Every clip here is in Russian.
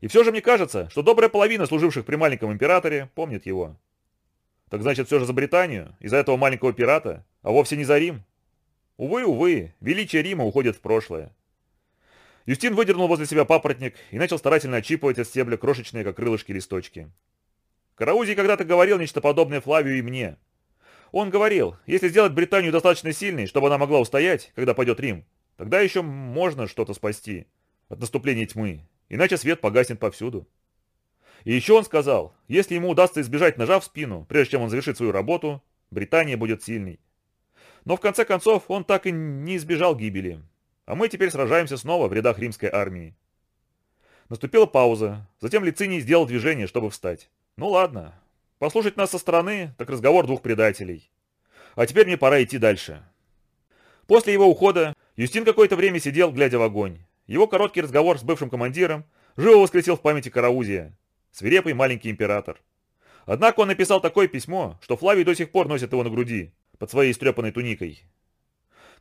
И все же мне кажется, что добрая половина служивших при маленьком императоре помнит его. Так значит, все же за Британию, из-за этого маленького пирата, а вовсе не за Рим. Увы, увы, величие Рима уходит в прошлое. Юстин выдернул возле себя папоротник и начал старательно отщипывать от стебля крошечные, как крылышки, листочки. Караузий когда-то говорил нечто подобное Флавию и мне. Он говорил, если сделать Британию достаточно сильной, чтобы она могла устоять, когда пойдет Рим, тогда еще можно что-то спасти от наступления тьмы, иначе свет погаснет повсюду. И еще он сказал, если ему удастся избежать ножа в спину, прежде чем он завершит свою работу, Британия будет сильной. Но в конце концов он так и не избежал гибели. А мы теперь сражаемся снова в рядах римской армии. Наступила пауза, затем Лициний сделал движение, чтобы встать. Ну ладно, послушать нас со стороны, так разговор двух предателей. А теперь мне пора идти дальше. После его ухода Юстин какое-то время сидел, глядя в огонь. Его короткий разговор с бывшим командиром живо воскресил в памяти Караузия, свирепый маленький император. Однако он написал такое письмо, что Флавий до сих пор носит его на груди, под своей истрепанной туникой.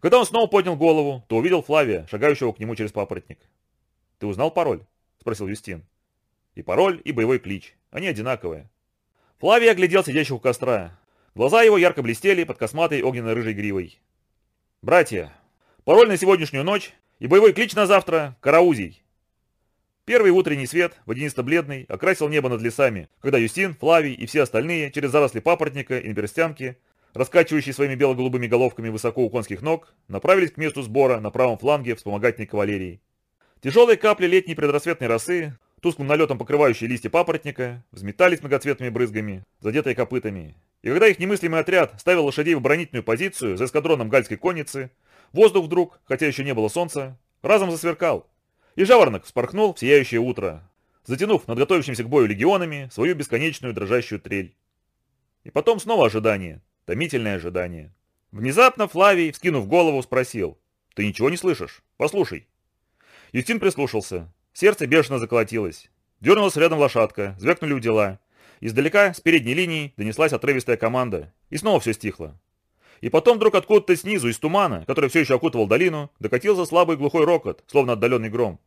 Когда он снова поднял голову, то увидел Флавия, шагающего к нему через папоротник. «Ты узнал пароль?» – спросил Юстин. «И пароль, и боевой клич. Они одинаковые». Флавий оглядел сидящих у костра. Глаза его ярко блестели под косматой огненно-рыжей гривой. «Братья, пароль на сегодняшнюю ночь и боевой клич на завтра – Караузий. Первый утренний свет, водянисто-бледный, окрасил небо над лесами, когда Юстин, Флавий и все остальные через заросли папоротника и наперстянки, раскачивающие своими бело-голубыми головками высоко у конских ног, направились к месту сбора на правом фланге вспомогательной кавалерии. Тяжелые капли летней предрассветной росы, тусклым налетом покрывающие листья папоротника, взметались многоцветными брызгами, задетые копытами. И когда их немыслимый отряд ставил лошадей в оборонительную позицию за эскадроном гальской конницы, воздух вдруг, хотя еще не было солнца, разом засверкал, и жаворонок вспорхнул в сияющее утро, затянув над готовящимся к бою легионами свою бесконечную дрожащую трель. И потом снова ожидание, томительное ожидание. Внезапно Флавий, вскинув голову, спросил. «Ты ничего не слышишь? Послушай». Юстин прислушался. Сердце бешено заколотилось. Дернулась рядом лошадка, звякнули у дела. Издалека, с передней линии, донеслась отрывистая команда. И снова все стихло. И потом вдруг откуда-то снизу, из тумана, который все еще окутывал долину, докатился слабый глухой рокот, словно отдаленный гром.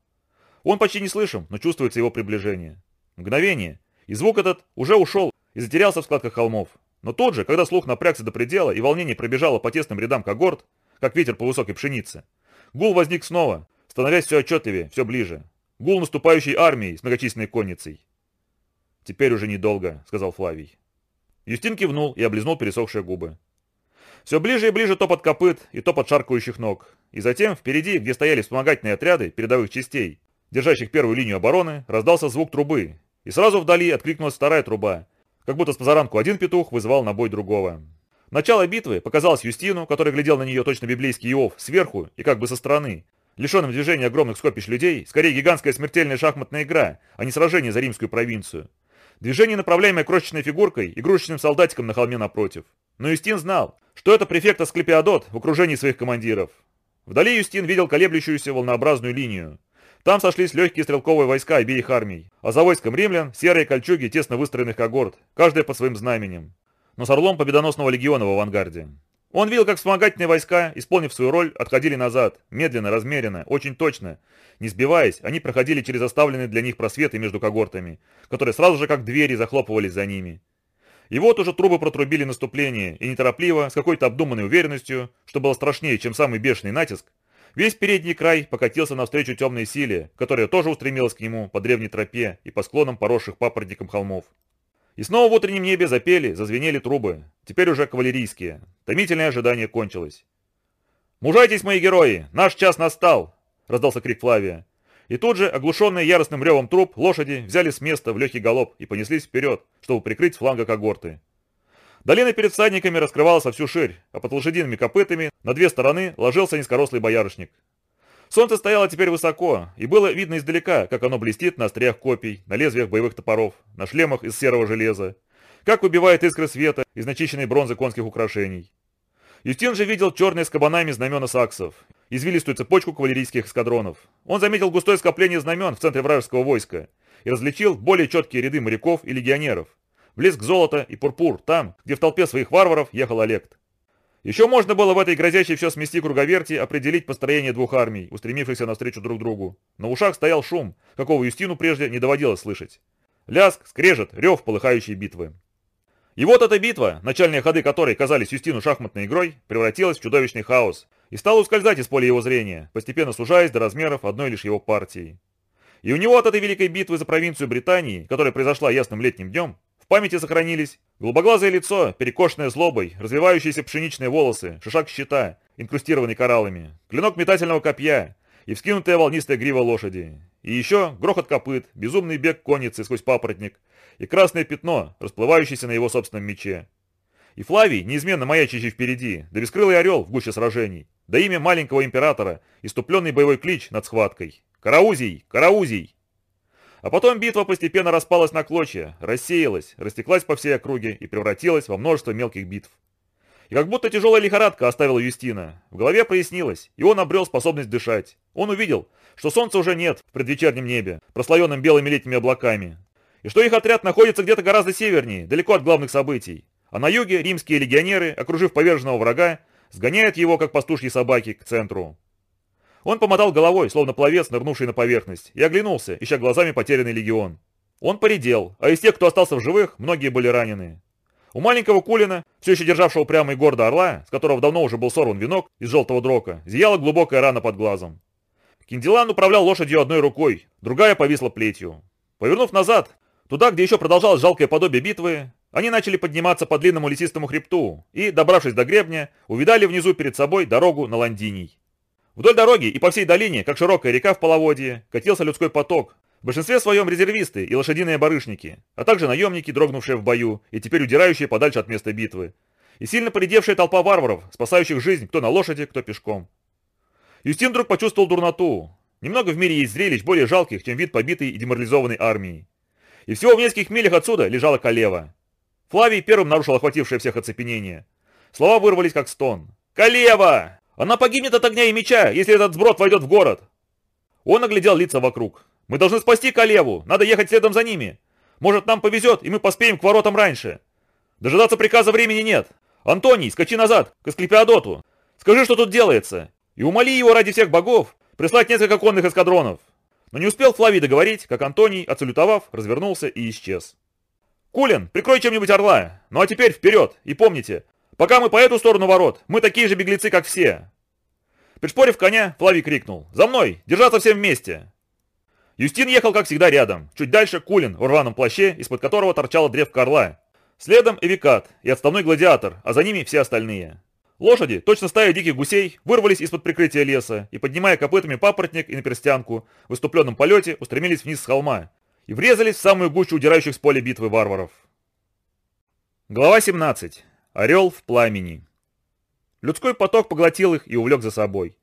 Он почти не слышим, но чувствуется его приближение. Мгновение, и звук этот уже ушел и затерялся в складках холмов. Но тут же, когда слух напрягся до предела и волнение пробежало по тесным рядам когорт, как ветер по высокой пшенице, гул возник снова, становясь все отчетливее, все ближе. Гул наступающей армии с многочисленной конницей. «Теперь уже недолго», — сказал Флавий. Юстин кивнул и облизнул пересохшие губы. Все ближе и ближе топот копыт и топот шаркающих ног. И затем, впереди, где стояли вспомогательные отряды передовых частей, держащих первую линию обороны, раздался звук трубы, и сразу вдали откликнулась вторая труба, как будто с позаранку один петух вызывал на бой другого. Начало битвы показалось Юстину, который глядел на нее точно библейский Иов, сверху и как бы со стороны. Лишенным движения огромных скопищ людей, скорее гигантская смертельная шахматная игра, а не сражение за римскую провинцию. Движение, направляемое крошечной фигуркой, игрушечным солдатиком на холме напротив. Но Юстин знал, что это префект Асклепиадот в окружении своих командиров. Вдали Юстин видел колеблющуюся волнообразную линию. Там сошлись легкие стрелковые войска обеих армий, а за войском римлян серые кольчуги тесно выстроенных когорт, каждая под своим знаменем. Но с орлом победоносного легиона в авангарде. Он видел, как вспомогательные войска, исполнив свою роль, отходили назад, медленно, размеренно, очень точно. Не сбиваясь, они проходили через оставленные для них просветы между когортами, которые сразу же как двери захлопывались за ними. И вот уже трубы протрубили наступление, и неторопливо, с какой-то обдуманной уверенностью, что было страшнее, чем самый бешеный натиск, Весь передний край покатился навстречу темной силе, которая тоже устремилась к нему по древней тропе и по склонам поросших папоротником холмов. И снова в утреннем небе запели, зазвенели трубы, теперь уже кавалерийские. Томительное ожидание кончилось. «Мужайтесь, мои герои! Наш час настал!» – раздался крик Флавия. И тут же, оглушенные яростным ревом труп, лошади взяли с места в легкий галоп и понеслись вперед, чтобы прикрыть фланга когорты. Долина перед всадниками раскрывалась во всю ширь, а под лошадиными копытами на две стороны ложился низкорослый боярышник. Солнце стояло теперь высоко, и было видно издалека, как оно блестит на остриях копий, на лезвиях боевых топоров, на шлемах из серого железа, как выбивает искры света из начищенной бронзы конских украшений. Юстин же видел черные с кабанами знамена саксов, извилистую цепочку кавалерийских эскадронов. Он заметил густое скопление знамен в центре вражеского войска и различил более четкие ряды моряков и легионеров, блеск золота и пурпур там, где в толпе своих варваров ехал Олег. Еще можно было в этой грозящей все смести круговерти определить построение двух армий, устремившихся навстречу друг другу. На ушах стоял шум, какого Юстину прежде не доводилось слышать. Ляск, скрежет, рев полыхающей битвы. И вот эта битва, начальные ходы которой казались Юстину шахматной игрой, превратилась в чудовищный хаос и стала ускользать из поля его зрения, постепенно сужаясь до размеров одной лишь его партии. И у него от этой великой битвы за провинцию Британии, которая произошла ясным летним днем, памяти сохранились голубоглазое лицо, перекошенное злобой, развивающиеся пшеничные волосы, шишак щита, инкрустированный кораллами, клинок метательного копья и вскинутая волнистая грива лошади. И еще грохот копыт, безумный бег конницы сквозь папоротник и красное пятно, расплывающееся на его собственном мече. И Флавий, неизменно маячащий впереди, да бескрылый орел в гуще сражений, да имя маленького императора, иступленный боевой клич над схваткой. «Караузий! Караузий!» А потом битва постепенно распалась на клочья, рассеялась, растеклась по всей округе и превратилась во множество мелких битв. И как будто тяжелая лихорадка оставила Юстина. В голове прояснилось, и он обрел способность дышать. Он увидел, что солнца уже нет в предвечернем небе, прослоенном белыми летними облаками. И что их отряд находится где-то гораздо севернее, далеко от главных событий. А на юге римские легионеры, окружив поверженного врага, сгоняют его, как пастушьи собаки, к центру. Он помотал головой, словно пловец, нырнувший на поверхность, и оглянулся, ища глазами потерянный легион. Он поредел, а из тех, кто остался в живых, многие были ранены. У маленького Кулина, все еще державшего прямо и гордо орла, с которого давно уже был сорван венок из желтого дрока, зияла глубокая рана под глазом. Киндилан управлял лошадью одной рукой, другая повисла плетью. Повернув назад, туда, где еще продолжалось жалкое подобие битвы, они начали подниматься по длинному лесистому хребту и, добравшись до гребня, увидали внизу перед собой дорогу на Ландиний. Вдоль дороги и по всей долине, как широкая река в половодье, катился людской поток. В большинстве своем резервисты и лошадиные барышники, а также наемники, дрогнувшие в бою и теперь удирающие подальше от места битвы. И сильно поредевшая толпа варваров, спасающих жизнь кто на лошади, кто пешком. Юстин вдруг почувствовал дурноту. Немного в мире есть зрелищ более жалких, чем вид побитой и деморализованной армии. И всего в нескольких милях отсюда лежала Калева. Флавий первым нарушил охватившее всех оцепенение. Слова вырвались как стон. «Калева! Она погибнет от огня и меча, если этот сброд войдет в город!» Он оглядел лица вокруг. «Мы должны спасти Калеву! Надо ехать следом за ними! Может, нам повезет, и мы поспеем к воротам раньше! Дожидаться приказа времени нет! Антоний, скачи назад, к Асклепиадоту! Скажи, что тут делается! И умоли его ради всех богов прислать несколько конных эскадронов!» Но не успел Флавий договорить, как Антоний, отсалютовав, развернулся и исчез. «Кулин, прикрой чем-нибудь орла! Ну а теперь вперед! И помните, Пока мы по эту сторону ворот, мы такие же беглецы, как все. Пришпорив коня, Флавий крикнул. «За мной! Держаться всем вместе!» Юстин ехал, как всегда, рядом. Чуть дальше Кулин в рваном плаще, из-под которого торчала древка орла. Следом Эвикат и отставной гладиатор, а за ними все остальные. Лошади, точно стая диких гусей, вырвались из-под прикрытия леса и, поднимая копытами папоротник и наперстянку, в выступленном полете устремились вниз с холма и врезались в самую гущу удирающих с поля битвы варваров. Глава 17. Орел в пламени. Людской поток поглотил их и увлек за собой.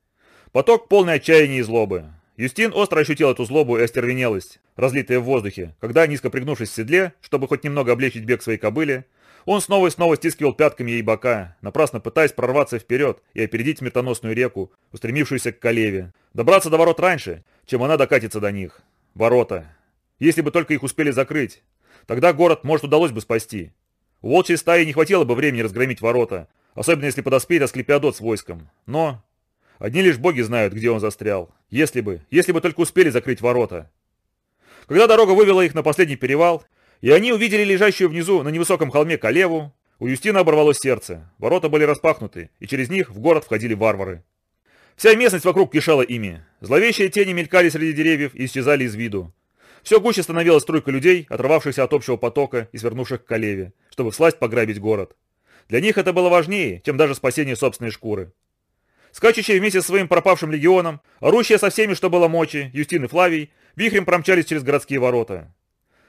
Поток полный отчаяния и злобы. Юстин остро ощутил эту злобу и остервенелость, разлитые в воздухе, когда, низко пригнувшись в седле, чтобы хоть немного облегчить бег своей кобыле, он снова и снова стискивал пятками ей бока, напрасно пытаясь прорваться вперед и опередить смертоносную реку, устремившуюся к Калеве, добраться до ворот раньше, чем она докатится до них. Ворота. Если бы только их успели закрыть, тогда город, может, удалось бы спасти. У волчьей стаи не хватило бы времени разгромить ворота, особенно если подоспеет Асклепиадот с войском. Но одни лишь боги знают, где он застрял. Если бы, если бы только успели закрыть ворота. Когда дорога вывела их на последний перевал, и они увидели лежащую внизу на невысоком холме Калеву, у Юстина оборвалось сердце. Ворота были распахнуты, и через них в город входили варвары. Вся местность вокруг кишела ими. Зловещие тени мелькали среди деревьев и исчезали из виду. Все гуще становилась струйка людей, оторвавшихся от общего потока и свернувших к Калеве, чтобы всласть пограбить город. Для них это было важнее, чем даже спасение собственной шкуры. Скачущие вместе со своим пропавшим легионом, орущие со всеми, что было мочи, Юстин и Флавий, вихрем промчались через городские ворота.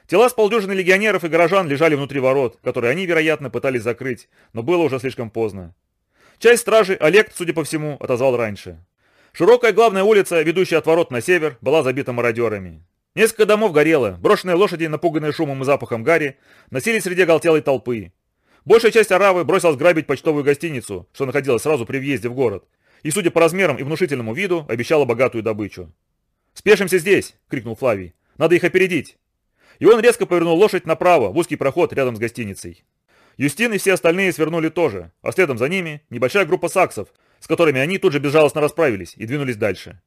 Тела с полдюжины легионеров и горожан лежали внутри ворот, которые они, вероятно, пытались закрыть, но было уже слишком поздно. Часть стражи Олег, судя по всему, отозвал раньше. Широкая главная улица, ведущая от ворот на север, была забита мародерами. Несколько домов горело, брошенные лошади, напуганные шумом и запахом гари, носились среди оголтелой толпы. Большая часть аравы бросилась грабить почтовую гостиницу, что находилась сразу при въезде в город, и, судя по размерам и внушительному виду, обещала богатую добычу. «Спешимся здесь!» — крикнул Флавий. «Надо их опередить!» И он резко повернул лошадь направо, в узкий проход рядом с гостиницей. Юстин и все остальные свернули тоже, а следом за ними небольшая группа саксов, с которыми они тут же безжалостно расправились и двинулись дальше.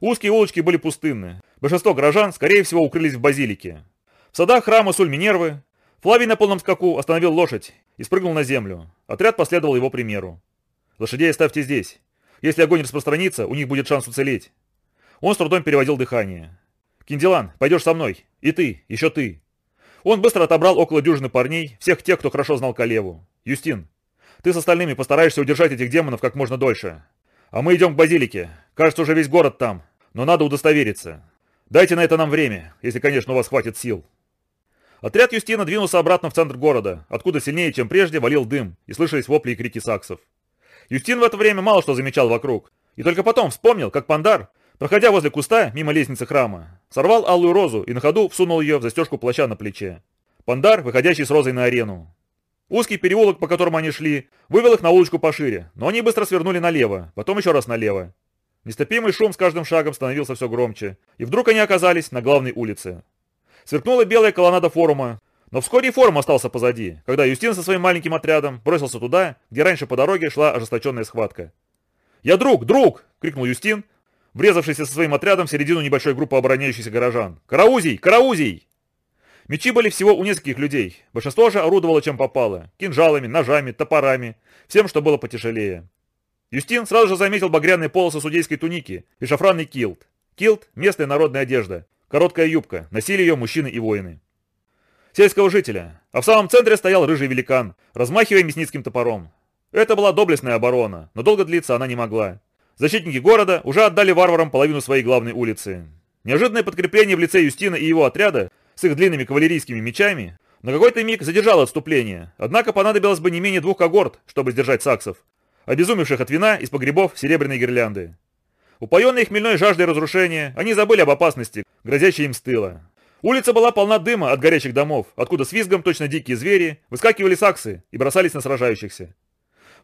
Узкие улочки были пустынны. Большинство горожан, скорее всего, укрылись в базилике. В садах храма Суль-Минервы Флавий на полном скаку остановил лошадь и спрыгнул на землю. Отряд последовал его примеру. «Лошадей оставьте здесь. Если огонь распространится, у них будет шанс уцелеть». Он с трудом переводил дыхание. «Киндилан, пойдешь со мной. И ты, еще ты». Он быстро отобрал около дюжины парней, всех тех, кто хорошо знал Калеву. «Юстин, ты с остальными постараешься удержать этих демонов как можно дольше. А мы идем к базилике. Кажется, уже весь город там. Но надо удостовериться. Дайте на это нам время, если, конечно, у вас хватит сил». Отряд Юстина двинулся обратно в центр города, откуда сильнее, чем прежде, валил дым, и слышались вопли и крики саксов. Юстин в это время мало что замечал вокруг, и только потом вспомнил, как Пандар, проходя возле куста, мимо лестницы храма, сорвал алую розу и на ходу всунул ее в застежку плаща на плече. Пандар, выходящий с розой на арену. Узкий переулок, по которому они шли, вывел их на улочку пошире, но они быстро свернули налево, потом еще раз налево. Нестопимый шум с каждым шагом становился все громче, и вдруг они оказались на главной улице. Сверкнула белая колоннада форума, но вскоре и форум остался позади, когда Юстин со своим маленьким отрядом бросился туда, где раньше по дороге шла ожесточенная схватка. «Я друг, друг!» — крикнул Юстин, врезавшийся со своим отрядом в середину небольшой группы обороняющихся горожан. «Караузий! Караузий!» Мечи были всего у нескольких людей, большинство же орудовало чем попало, кинжалами, ножами, топорами, всем, что было потяжелее. Юстин сразу же заметил багряные полосы судейской туники и шафранный килт. Килт – местная народная одежда, Короткая юбка. Носили ее мужчины и воины. Сельского жителя. А в самом центре стоял рыжий великан, размахивая мясницким топором. Это была доблестная оборона, но долго длиться она не могла. Защитники города уже отдали варварам половину своей главной улицы. Неожиданное подкрепление в лице Юстина и его отряда с их длинными кавалерийскими мечами на какой-то миг задержало отступление, однако понадобилось бы не менее двух когорт, чтобы сдержать саксов, обезумевших от вина из погребов серебряной гирлянды. Упоенные хмельной жаждой разрушения, они забыли об опасности, грозящей им с тыла. Улица была полна дыма от горящих домов, откуда с визгом точно дикие звери выскакивали саксы и бросались на сражающихся.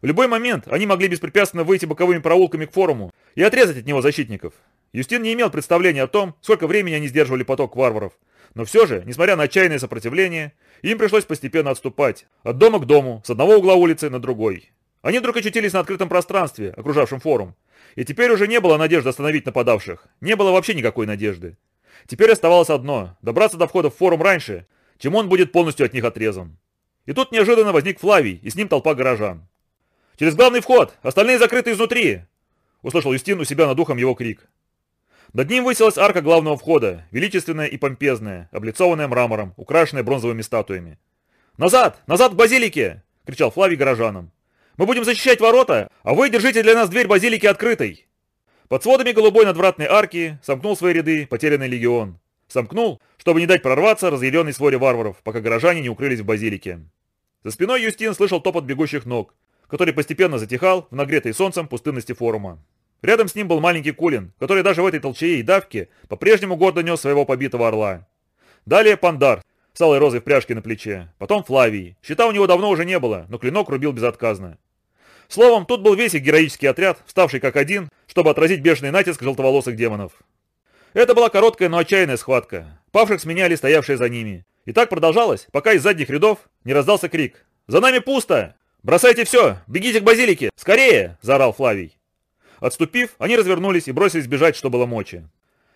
В любой момент они могли беспрепятственно выйти боковыми проулками к форуму и отрезать от него защитников. Юстин не имел представления о том, сколько времени они сдерживали поток варваров. Но все же, несмотря на отчаянное сопротивление, им пришлось постепенно отступать. От дома к дому, с одного угла улицы на другой. Они вдруг очутились на открытом пространстве, окружавшем форум, и теперь уже не было надежды остановить нападавших. Не было вообще никакой надежды. Теперь оставалось одно – добраться до входа в форум раньше, чем он будет полностью от них отрезан. И тут неожиданно возник Флавий, и с ним толпа горожан. «Через главный вход! Остальные закрыты изнутри!» Услышал Юстин у себя над духом его крик. Над ним высилась арка главного входа, величественная и помпезная, облицованная мрамором, украшенная бронзовыми статуями. «Назад! Назад к базилике!» – кричал Флавий горожанам. Мы будем защищать ворота, а вы держите для нас дверь базилики открытой!» Под сводами голубой надвратной арки сомкнул свои ряды потерянный легион. Сомкнул, чтобы не дать прорваться разъяренной своре варваров, пока горожане не укрылись в базилике. За спиной Юстин слышал топот бегущих ног, который постепенно затихал в нагретой солнцем пустынности форума. Рядом с ним был маленький Кулин, который даже в этой толчее и давке по-прежнему гордо нес своего побитого орла. Далее Пандар с алой розой в пряжке на плече. Потом Флавий. Щита у него давно уже не было, но клинок рубил безотказно. Словом, тут был весь их героический отряд, вставший как один, чтобы отразить бешеный натиск желтоволосых демонов. Это была короткая, но отчаянная схватка. Павших сменяли стоявшие за ними. И так продолжалось, пока из задних рядов не раздался крик. «За нами пусто! Бросайте все! Бегите к базилике! Скорее!» – заорал Флавий. Отступив, они развернулись и бросились бежать, что было мочи.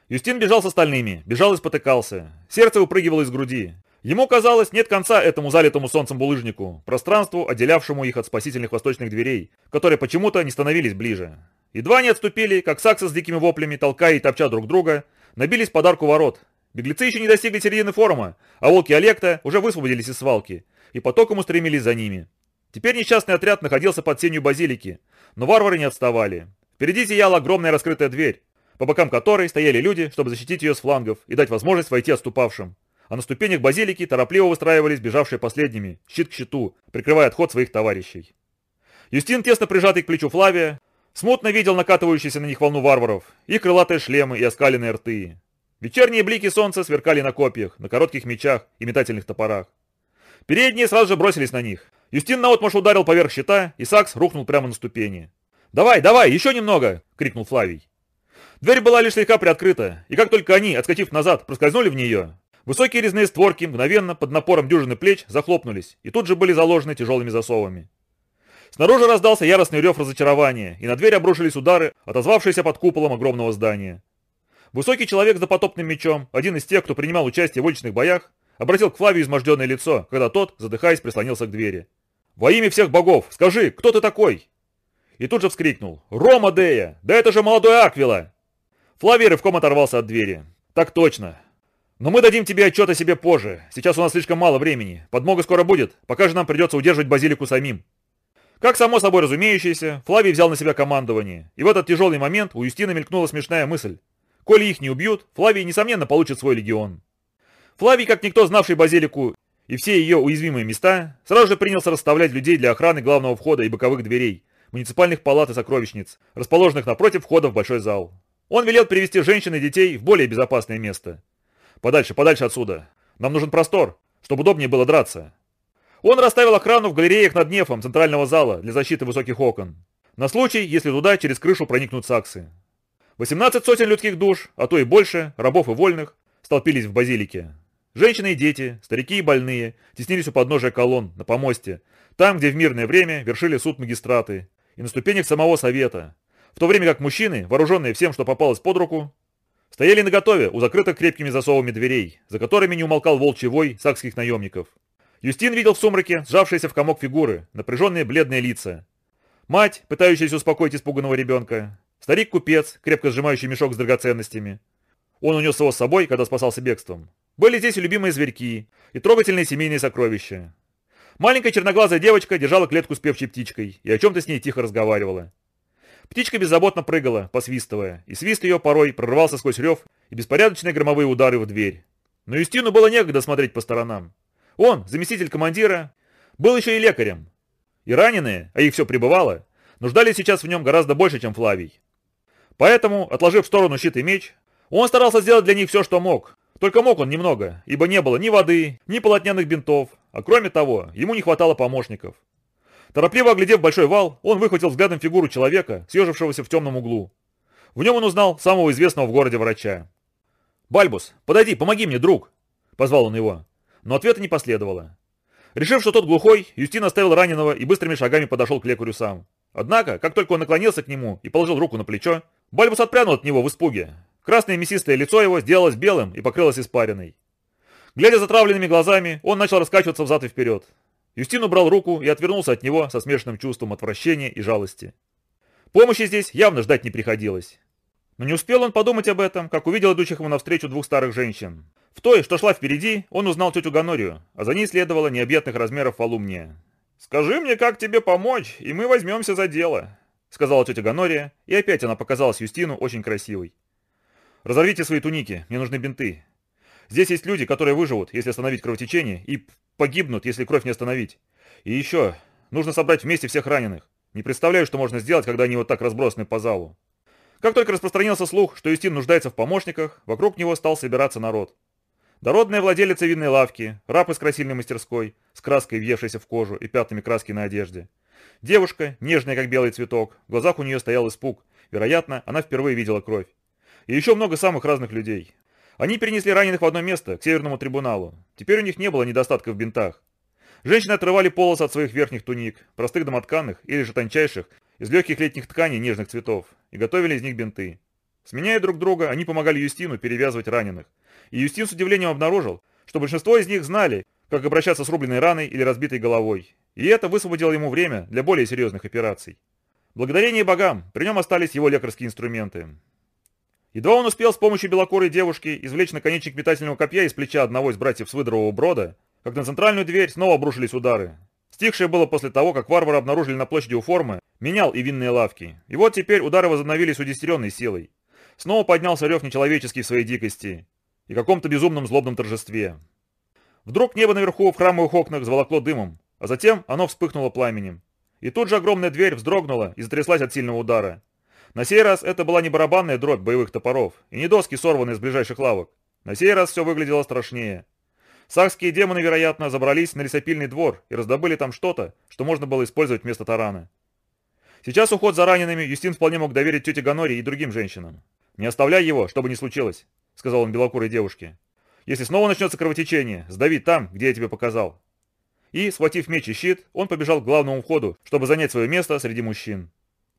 Юстин бежал с остальными, бежал и спотыкался. Сердце выпрыгивало из груди. Ему казалось, нет конца этому залитому солнцем булыжнику, пространству, отделявшему их от спасительных восточных дверей, которые почему-то не становились ближе. Едва не отступили, как саксы с дикими воплями, толкая и топча друг друга, набились подарку ворот. Беглецы еще не достигли середины форума, а волки Олекта уже высвободились из свалки, и потоком устремились за ними. Теперь несчастный отряд находился под сенью базилики, но варвары не отставали. Впереди зияла огромная раскрытая дверь, по бокам которой стояли люди, чтобы защитить ее с флангов и дать возможность войти отступавшим а на ступенях базилики торопливо выстраивались бежавшие последними, щит к щиту, прикрывая отход своих товарищей. Юстин, тесно прижатый к плечу Флавия, смутно видел накатывающуюся на них волну варваров, их крылатые шлемы и оскаленные рты. Вечерние блики солнца сверкали на копьях, на коротких мечах и метательных топорах. Передние сразу же бросились на них. Юстин наотмашь ударил поверх щита, и Сакс рухнул прямо на ступени. «Давай, давай, еще немного!» — крикнул Флавий. Дверь была лишь слегка приоткрыта, и как только они, отскочив назад, проскользнули в нее, Высокие резные створки мгновенно под напором дюжины плеч захлопнулись и тут же были заложены тяжелыми засовами. Снаружи раздался яростный рев разочарования, и на дверь обрушились удары, отозвавшиеся под куполом огромного здания. Высокий человек с допотопным мечом, один из тех, кто принимал участие в уличных боях, обратил к Флавию изможденное лицо, когда тот, задыхаясь, прислонился к двери. «Во имя всех богов, скажи, кто ты такой?» И тут же вскрикнул. «Рома Дея! Да это же молодой Аквила!» Флавий рывком оторвался от двери. «Так точно. Но мы дадим тебе отчет о себе позже. Сейчас у нас слишком мало времени. Подмога скоро будет, пока же нам придется удерживать базилику самим». Как само собой разумеющееся, Флавий взял на себя командование, и в этот тяжелый момент у Юстина мелькнула смешная мысль. Коли их не убьют, Флавий, несомненно, получит свой легион. Флавий, как никто знавший базилику и все ее уязвимые места, сразу же принялся расставлять людей для охраны главного входа и боковых дверей, муниципальных палат и сокровищниц, расположенных напротив входа в большой зал. Он велел привести женщин и детей в более безопасное место. Подальше, подальше отсюда. Нам нужен простор, чтобы удобнее было драться. Он расставил охрану в галереях над нефом центрального зала для защиты высоких окон. На случай, если туда через крышу проникнут саксы. 18 сотен людских душ, а то и больше, рабов и вольных, столпились в базилике. Женщины и дети, старики и больные, теснились у подножия колонн, на помосте, там, где в мирное время вершили суд магистраты, и на ступенях самого совета, в то время как мужчины, вооруженные всем, что попалось под руку, стояли наготове у закрытых крепкими засовами дверей, за которыми не умолкал волчий вой сакских наемников. Юстин видел в сумраке сжавшиеся в комок фигуры, напряженные бледные лица. Мать, пытающаяся успокоить испуганного ребенка. Старик-купец, крепко сжимающий мешок с драгоценностями. Он унес его с собой, когда спасался бегством. Были здесь и любимые зверьки, и трогательные семейные сокровища. Маленькая черноглазая девочка держала клетку с певчей птичкой и о чем-то с ней тихо разговаривала. Птичка беззаботно прыгала, посвистывая, и свист ее порой прорывался сквозь рев и беспорядочные громовые удары в дверь. Но Юстину было некогда смотреть по сторонам. Он, заместитель командира, был еще и лекарем. И раненые, а их все пребывало, нуждались сейчас в нем гораздо больше, чем Флавий. Поэтому, отложив в сторону щит и меч, он старался сделать для них все, что мог. Только мог он немного, ибо не было ни воды, ни полотняных бинтов, а кроме того, ему не хватало помощников. Торопливо оглядев большой вал, он выхватил взглядом фигуру человека, съежившегося в темном углу. В нем он узнал самого известного в городе врача. «Бальбус, подойди, помоги мне, друг!» – позвал он его но ответа не последовало. Решив, что тот глухой, Юстин оставил раненого и быстрыми шагами подошел к лекарю сам. Однако, как только он наклонился к нему и положил руку на плечо, Бальбус отпрянул от него в испуге. Красное мясистое лицо его сделалось белым и покрылось испариной. Глядя затравленными глазами, он начал раскачиваться взад и вперед. Юстин убрал руку и отвернулся от него со смешанным чувством отвращения и жалости. Помощи здесь явно ждать не приходилось. Но не успел он подумать об этом, как увидел идущих ему навстречу двух старых женщин. В той, что шла впереди, он узнал тетю Ганорию, а за ней следовала необъятных размеров Валумния. «Скажи мне, как тебе помочь, и мы возьмемся за дело», — сказала тетя Ганория, и опять она показалась Юстину очень красивой. «Разорвите свои туники, мне нужны бинты. Здесь есть люди, которые выживут, если остановить кровотечение, и погибнут, если кровь не остановить. И еще, нужно собрать вместе всех раненых. Не представляю, что можно сделать, когда они вот так разбросаны по залу». Как только распространился слух, что Юстин нуждается в помощниках, вокруг него стал собираться народ. Дородная владелица винной лавки, раб из красильной мастерской, с краской, въевшейся в кожу и пятнами краски на одежде. Девушка, нежная как белый цветок, в глазах у нее стоял испуг. Вероятно, она впервые видела кровь. И еще много самых разных людей. Они перенесли раненых в одно место, к Северному трибуналу. Теперь у них не было недостатка в бинтах. Женщины отрывали полос от своих верхних туник, простых домотканых или же тончайших, из легких летних тканей нежных цветов, и готовили из них бинты. Сменяя друг друга, они помогали Юстину перевязывать раненых, и Юстин с удивлением обнаружил, что большинство из них знали, как обращаться с рубленной раной или разбитой головой, и это высвободило ему время для более серьезных операций. Благодарение богам, при нем остались его лекарские инструменты. Едва он успел с помощью белокурой девушки извлечь наконечник метательного копья из плеча одного из братьев с выдрового брода, как на центральную дверь снова обрушились удары. Стихшее было после того, как варвары обнаружили на площади у формы, менял и винные лавки. И вот теперь удары возобновились удестеренной силой. Снова поднялся рев нечеловеческий в своей дикости и каком-то безумном злобном торжестве. Вдруг небо наверху в храмовых окнах заволокло дымом, а затем оно вспыхнуло пламенем. И тут же огромная дверь вздрогнула и затряслась от сильного удара. На сей раз это была не барабанная дробь боевых топоров и не доски, сорванные с ближайших лавок. На сей раз все выглядело страшнее. Сакские демоны, вероятно, забрались на лесопильный двор и раздобыли там что-то, что можно было использовать вместо тарана. Сейчас уход за ранеными Юстин вполне мог доверить тете Ганоре и другим женщинам. «Не оставляй его, что бы ни случилось», — сказал он белокурой девушке. Если снова начнется кровотечение, сдави там, где я тебе показал. И, схватив меч и щит, он побежал к главному входу, чтобы занять свое место среди мужчин.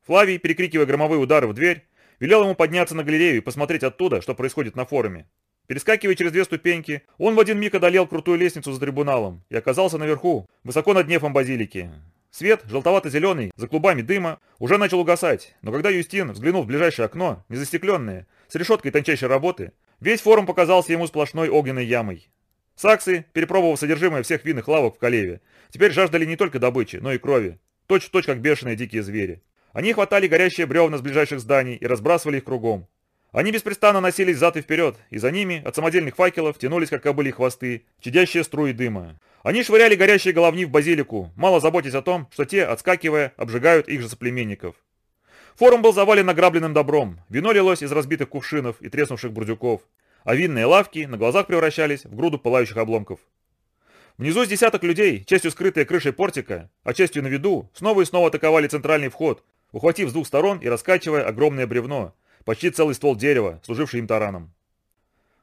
Флавий, перекрикивая громовые удары в дверь, велел ему подняться на галерею и посмотреть оттуда, что происходит на форуме. Перескакивая через две ступеньки, он в один миг одолел крутую лестницу за трибуналом и оказался наверху, высоко над нефом базилики. Свет, желтовато-зеленый, за клубами дыма, уже начал угасать, но когда Юстин взглянул в ближайшее окно, незастекленное, с решеткой тончайшей работы, весь форум показался ему сплошной огненной ямой. Саксы, перепробовав содержимое всех винных лавок в Калеве, теперь жаждали не только добычи, но и крови, точь-в-точь -точь, как бешеные дикие звери. Они хватали горящие бревна с ближайших зданий и разбрасывали их кругом. Они беспрестанно носились зад и вперед, и за ними от самодельных факелов тянулись, как кобыли хвосты, чадящие струи дыма. Они швыряли горящие головни в базилику, мало заботясь о том, что те, отскакивая, обжигают их же соплеменников. Форум был завален награбленным добром, вино лилось из разбитых кувшинов и треснувших бурдюков, а винные лавки на глазах превращались в груду пылающих обломков. Внизу с десяток людей, частью скрытые крышей портика, а частью на виду, снова и снова атаковали центральный вход, ухватив с двух сторон и раскачивая огромное бревно, почти целый ствол дерева, служивший им тараном.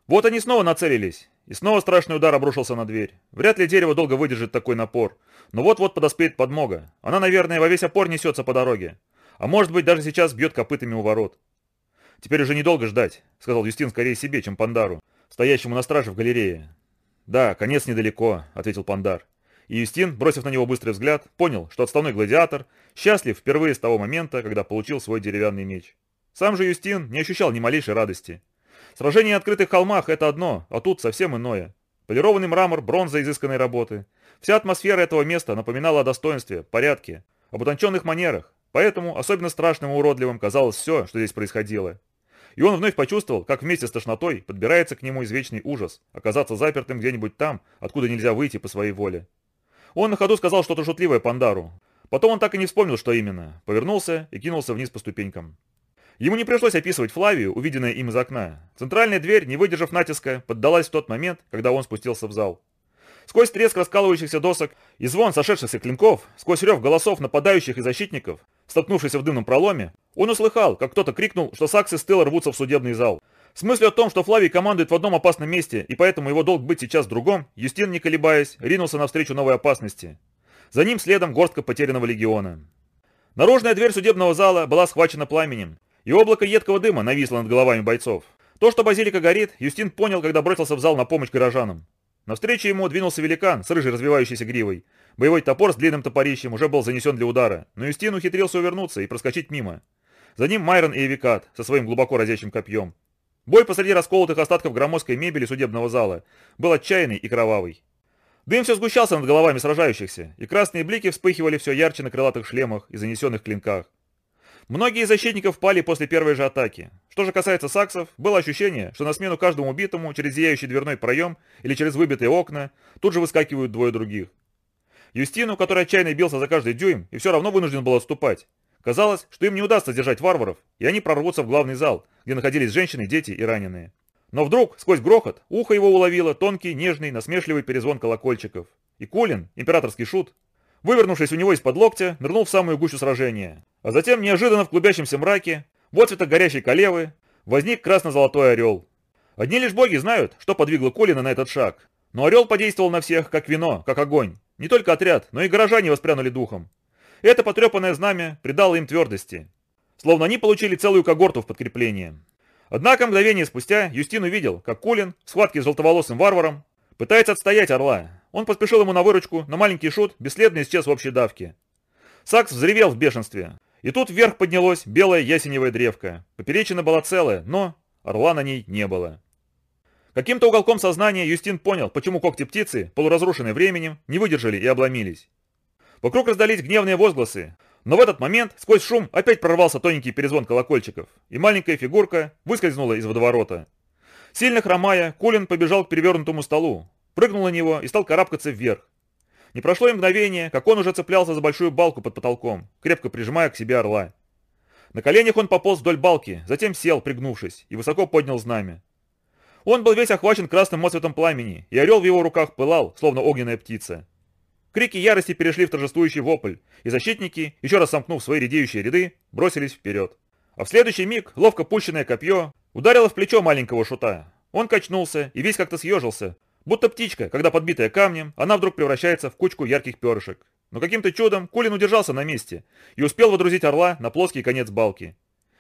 Вот они снова нацелились, и снова страшный удар обрушился на дверь. Вряд ли дерево долго выдержит такой напор, но вот-вот подоспеет подмога. Она, наверное, во весь опор несется по дороге, а может быть даже сейчас бьет копытами у ворот. «Теперь уже недолго ждать», — сказал Юстин скорее себе, чем Пандару, стоящему на страже в галерее. «Да, конец недалеко», — ответил Пандар. И Юстин, бросив на него быстрый взгляд, понял, что отставной гладиатор счастлив впервые с того момента, когда получил свой деревянный меч. Сам же Юстин не ощущал ни малейшей радости. Сражение на открытых холмах – это одно, а тут совсем иное. Полированный мрамор, бронза изысканной работы. Вся атмосфера этого места напоминала о достоинстве, порядке, об утонченных манерах, поэтому особенно страшным и уродливым казалось все, что здесь происходило. И он вновь почувствовал, как вместе с тошнотой подбирается к нему извечный ужас, оказаться запертым где-нибудь там, откуда нельзя выйти по своей воле. Он на ходу сказал что-то шутливое Пандару. Потом он так и не вспомнил, что именно. Повернулся и кинулся вниз по ступенькам. Ему не пришлось описывать Флавию, увиденное им из окна. Центральная дверь, не выдержав натиска, поддалась в тот момент, когда он спустился в зал. Сквозь треск раскалывающихся досок и звон сошедшихся клинков, сквозь рев голосов нападающих и защитников, столкнувшихся в дымном проломе, он услыхал, как кто-то крикнул, что саксы с тыла рвутся в судебный зал. С мыслью о том, что Флавий командует в одном опасном месте, и поэтому его долг быть сейчас в другом, Юстин, не колебаясь, ринулся навстречу новой опасности. За ним следом горстка потерянного легиона. Наружная дверь судебного зала была схвачена пламенем, и облако едкого дыма нависло над головами бойцов. То, что базилика горит, Юстин понял, когда бросился в зал на помощь горожанам. Навстречу ему двинулся великан с рыжей развивающейся гривой. Боевой топор с длинным топорищем уже был занесен для удара, но Юстин ухитрился увернуться и проскочить мимо. За ним Майрон и Эвикат со своим глубоко разящим копьем. Бой посреди расколотых остатков громоздкой мебели судебного зала был отчаянный и кровавый. Дым все сгущался над головами сражающихся, и красные блики вспыхивали все ярче на крылатых шлемах и занесенных клинках. Многие из защитников пали после первой же атаки. Что же касается саксов, было ощущение, что на смену каждому убитому через зияющий дверной проем или через выбитые окна тут же выскакивают двое других. Юстину, который отчаянно бился за каждый дюйм и все равно вынужден был отступать, казалось, что им не удастся держать варваров, и они прорвутся в главный зал, где находились женщины, дети и раненые. Но вдруг, сквозь грохот, ухо его уловило тонкий, нежный, насмешливый перезвон колокольчиков. И Кулин, императорский шут, вывернувшись у него из-под локтя, нырнул в самую гущу сражения. А затем, неожиданно в клубящемся мраке, в отцветах горящей калевы, возник красно-золотой орел. Одни лишь боги знают, что подвигло Колина на этот шаг. Но орел подействовал на всех, как вино, как огонь. Не только отряд, но и горожане воспрянули духом. Это потрепанное знамя придало им твердости словно они получили целую когорту в подкрепление. Однако мгновение спустя Юстин увидел, как Кулин в схватке с желтоволосым варваром пытается отстоять орла. Он поспешил ему на выручку, но маленький шут бесследно исчез в общей давке. Сакс взревел в бешенстве. И тут вверх поднялось белая ясеневая древка. Поперечина была целая, но орла на ней не было. Каким-то уголком сознания Юстин понял, почему когти птицы, полуразрушенные временем, не выдержали и обломились. Вокруг раздались гневные возгласы, но в этот момент сквозь шум опять прорвался тоненький перезвон колокольчиков, и маленькая фигурка выскользнула из водоворота. Сильно хромая, Колин побежал к перевернутому столу, прыгнул на него и стал карабкаться вверх. Не прошло и мгновение, как он уже цеплялся за большую балку под потолком, крепко прижимая к себе орла. На коленях он пополз вдоль балки, затем сел, пригнувшись, и высоко поднял знамя. Он был весь охвачен красным отцветом пламени, и орел в его руках пылал, словно огненная птица. Крики ярости перешли в торжествующий вопль, и защитники, еще раз сомкнув свои редеющие ряды, бросились вперед. А в следующий миг ловко пущенное копье ударило в плечо маленького шута. Он качнулся и весь как-то съежился, будто птичка, когда подбитая камнем, она вдруг превращается в кучку ярких перышек. Но каким-то чудом Кулин удержался на месте и успел водрузить орла на плоский конец балки.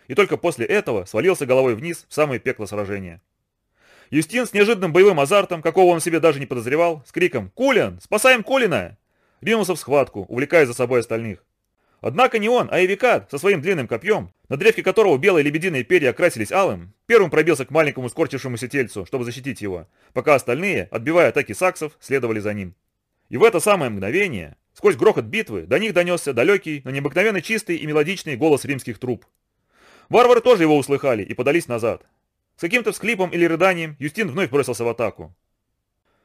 И только после этого свалился головой вниз в самое пекло сражения. Юстин с неожиданным боевым азартом, какого он себе даже не подозревал, с криком «Кулин! Спасаем Кулина!» Ринулся в схватку, увлекая за собой остальных. Однако не он, а Эвикат со своим длинным копьем, на древке которого белые лебединые перья окрасились алым, первым пробился к маленькому скорчившемуся тельцу, чтобы защитить его, пока остальные, отбивая атаки саксов, следовали за ним. И в это самое мгновение, сквозь грохот битвы, до них донесся далекий, но необыкновенно чистый и мелодичный голос римских труп. Варвары тоже его услыхали и подались назад. С каким-то всклипом или рыданием Юстин вновь бросился в атаку.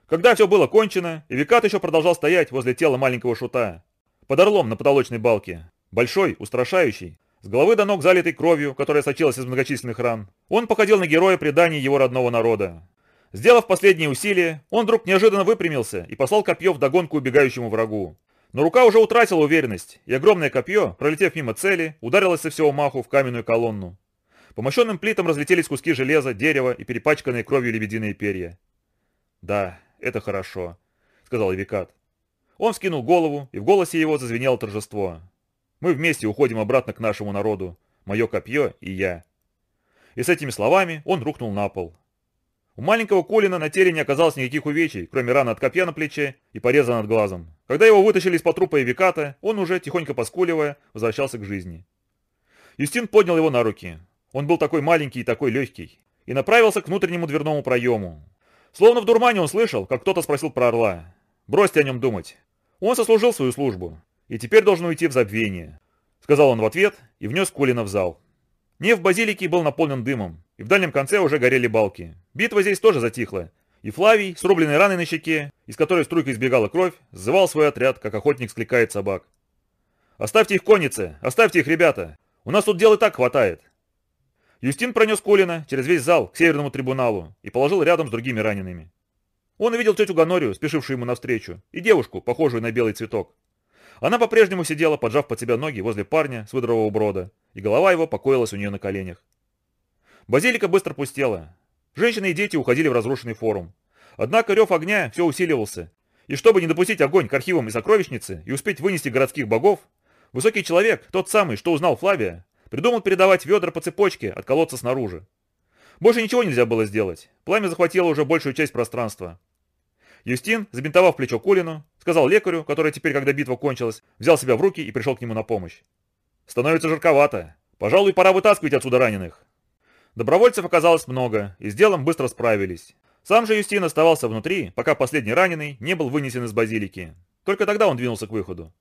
Когда все было кончено, Эвикат еще продолжал стоять возле тела маленького шута, под орлом на потолочной балке. Большой, устрашающий, с головы до ног залитой кровью, которая сочилась из многочисленных ран. Он походил на героя преданий его родного народа. Сделав последние усилия, он вдруг неожиданно выпрямился и послал копье догонку убегающему врагу. Но рука уже утратила уверенность, и огромное копье, пролетев мимо цели, ударилось со всего маху в каменную колонну. По мощенным плитам разлетелись куски железа, дерева и перепачканные кровью лебединые перья. «Да, это хорошо», — сказал Эвикат. Он скинул голову, и в голосе его зазвенело торжество. «Мы вместе уходим обратно к нашему народу. Мое копье и я». И с этими словами он рухнул на пол. У маленького Колина на теле не оказалось никаких увечий, кроме раны от копья на плече и пореза над глазом. Когда его вытащили из-под трупа Эвиката, он уже, тихонько поскуливая, возвращался к жизни. Юстин поднял его на руки. Он был такой маленький и такой легкий. И направился к внутреннему дверному проему. Словно в дурмане он слышал, как кто-то спросил про орла. «Бросьте о нем думать. Он сослужил свою службу и теперь должен уйти в забвение», — сказал он в ответ и внес Колина в зал. Неф базилики был наполнен дымом, и в дальнем конце уже горели балки. Битва здесь тоже затихла, и Флавий, с рубленной раной на щеке, из которой струйкой избегала кровь, сзывал свой отряд, как охотник скликает собак. «Оставьте их конницы! Оставьте их, ребята! У нас тут дел и так хватает!» Юстин пронес Колина через весь зал к северному трибуналу и положил рядом с другими ранеными. Он увидел тетю Ганорию, спешившую ему навстречу, и девушку, похожую на белый цветок. Она по-прежнему сидела, поджав под себя ноги возле парня с выдрового брода, и голова его покоилась у нее на коленях. Базилика быстро пустела. Женщины и дети уходили в разрушенный форум. Однако рев огня все усиливался, и чтобы не допустить огонь к архивам и сокровищнице и успеть вынести городских богов, высокий человек, тот самый, что узнал Флавия, придумал передавать ведра по цепочке от колодца снаружи. Больше ничего нельзя было сделать. Пламя захватило уже большую часть пространства. Юстин, забинтовав плечо Кулину, сказал лекарю, который теперь, когда битва кончилась, взял себя в руки и пришел к нему на помощь. «Становится жарковато. Пожалуй, пора вытаскивать отсюда раненых». Добровольцев оказалось много, и с делом быстро справились. Сам же Юстин оставался внутри, пока последний раненый не был вынесен из базилики. Только тогда он двинулся к выходу.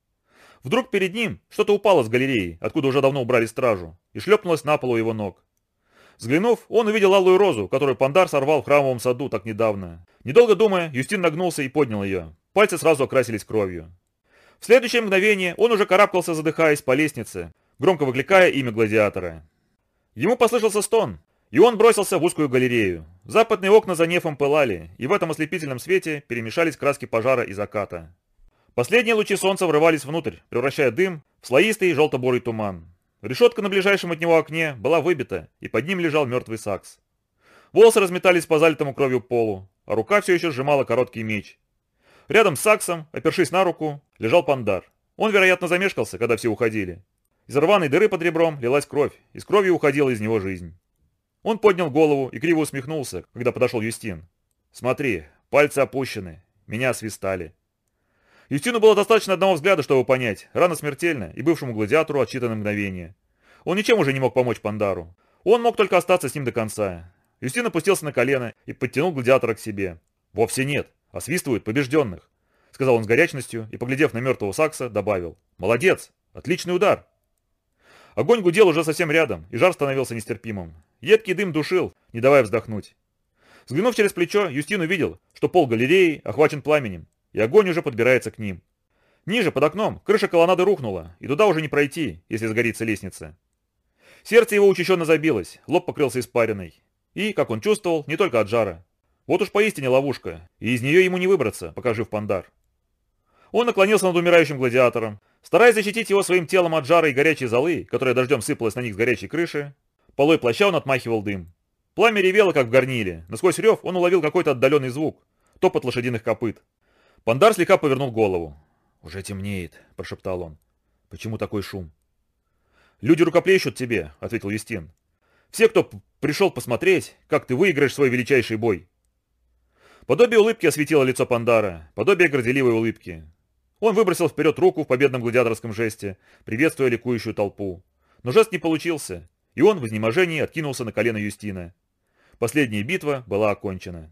Вдруг перед ним что-то упало с галереи, откуда уже давно убрали стражу, и шлепнулось на полу его ног. Взглянув, он увидел алую розу, которую Пандар сорвал в храмовом саду так недавно. Недолго думая, Юстин нагнулся и поднял ее. Пальцы сразу окрасились кровью. В следующее мгновение он уже карабкался, задыхаясь по лестнице, громко выкликая имя гладиатора. Ему послышался стон, и он бросился в узкую галерею. Западные окна за нефом пылали, и в этом ослепительном свете перемешались краски пожара и заката. Последние лучи солнца врывались внутрь, превращая дым в слоистый желто-бурый туман. Решетка на ближайшем от него окне была выбита, и под ним лежал мертвый сакс. Волосы разметались по залитому кровью полу, а рука все еще сжимала короткий меч. Рядом с саксом, опершись на руку, лежал пандар. Он, вероятно, замешкался, когда все уходили. Из рваной дыры под ребром лилась кровь, и с кровью уходила из него жизнь. Он поднял голову и криво усмехнулся, когда подошел Юстин. «Смотри, пальцы опущены, меня свистали». Юстину было достаточно одного взгляда, чтобы понять, рана смертельна, и бывшему гладиатору отчитано мгновение. Он ничем уже не мог помочь Пандару. Он мог только остаться с ним до конца. Юстин опустился на колено и подтянул гладиатора к себе. «Вовсе нет, освистывают побежденных», — сказал он с горячностью и, поглядев на мертвого Сакса, добавил. «Молодец! Отличный удар!» Огонь гудел уже совсем рядом, и жар становился нестерпимым. Едкий дым душил, не давая вздохнуть. Взглянув через плечо, Юстин увидел, что пол галереи охвачен пламенем, и огонь уже подбирается к ним. Ниже, под окном, крыша колоннады рухнула, и туда уже не пройти, если сгорится лестница. Сердце его учащенно забилось, лоб покрылся испариной. И, как он чувствовал, не только от жара. Вот уж поистине ловушка, и из нее ему не выбраться, пока жив Пандар. Он наклонился над умирающим гладиатором, стараясь защитить его своим телом от жара и горячей золы, которая дождем сыпалась на них с горячей крыши. Полой плаща он отмахивал дым. Пламя ревело, как в горниле, но сквозь рев он уловил какой-то отдаленный звук, топот лошадиных копыт. Пандар слегка повернул голову. «Уже темнеет», — прошептал он. «Почему такой шум?» «Люди рукоплещут тебе», — ответил Юстин. «Все, кто пришел посмотреть, как ты выиграешь свой величайший бой». Подобие улыбки осветило лицо Пандара, подобие горделивой улыбки. Он выбросил вперед руку в победном гладиаторском жесте, приветствуя ликующую толпу. Но жест не получился, и он в изнеможении откинулся на колено Юстина. Последняя битва была окончена.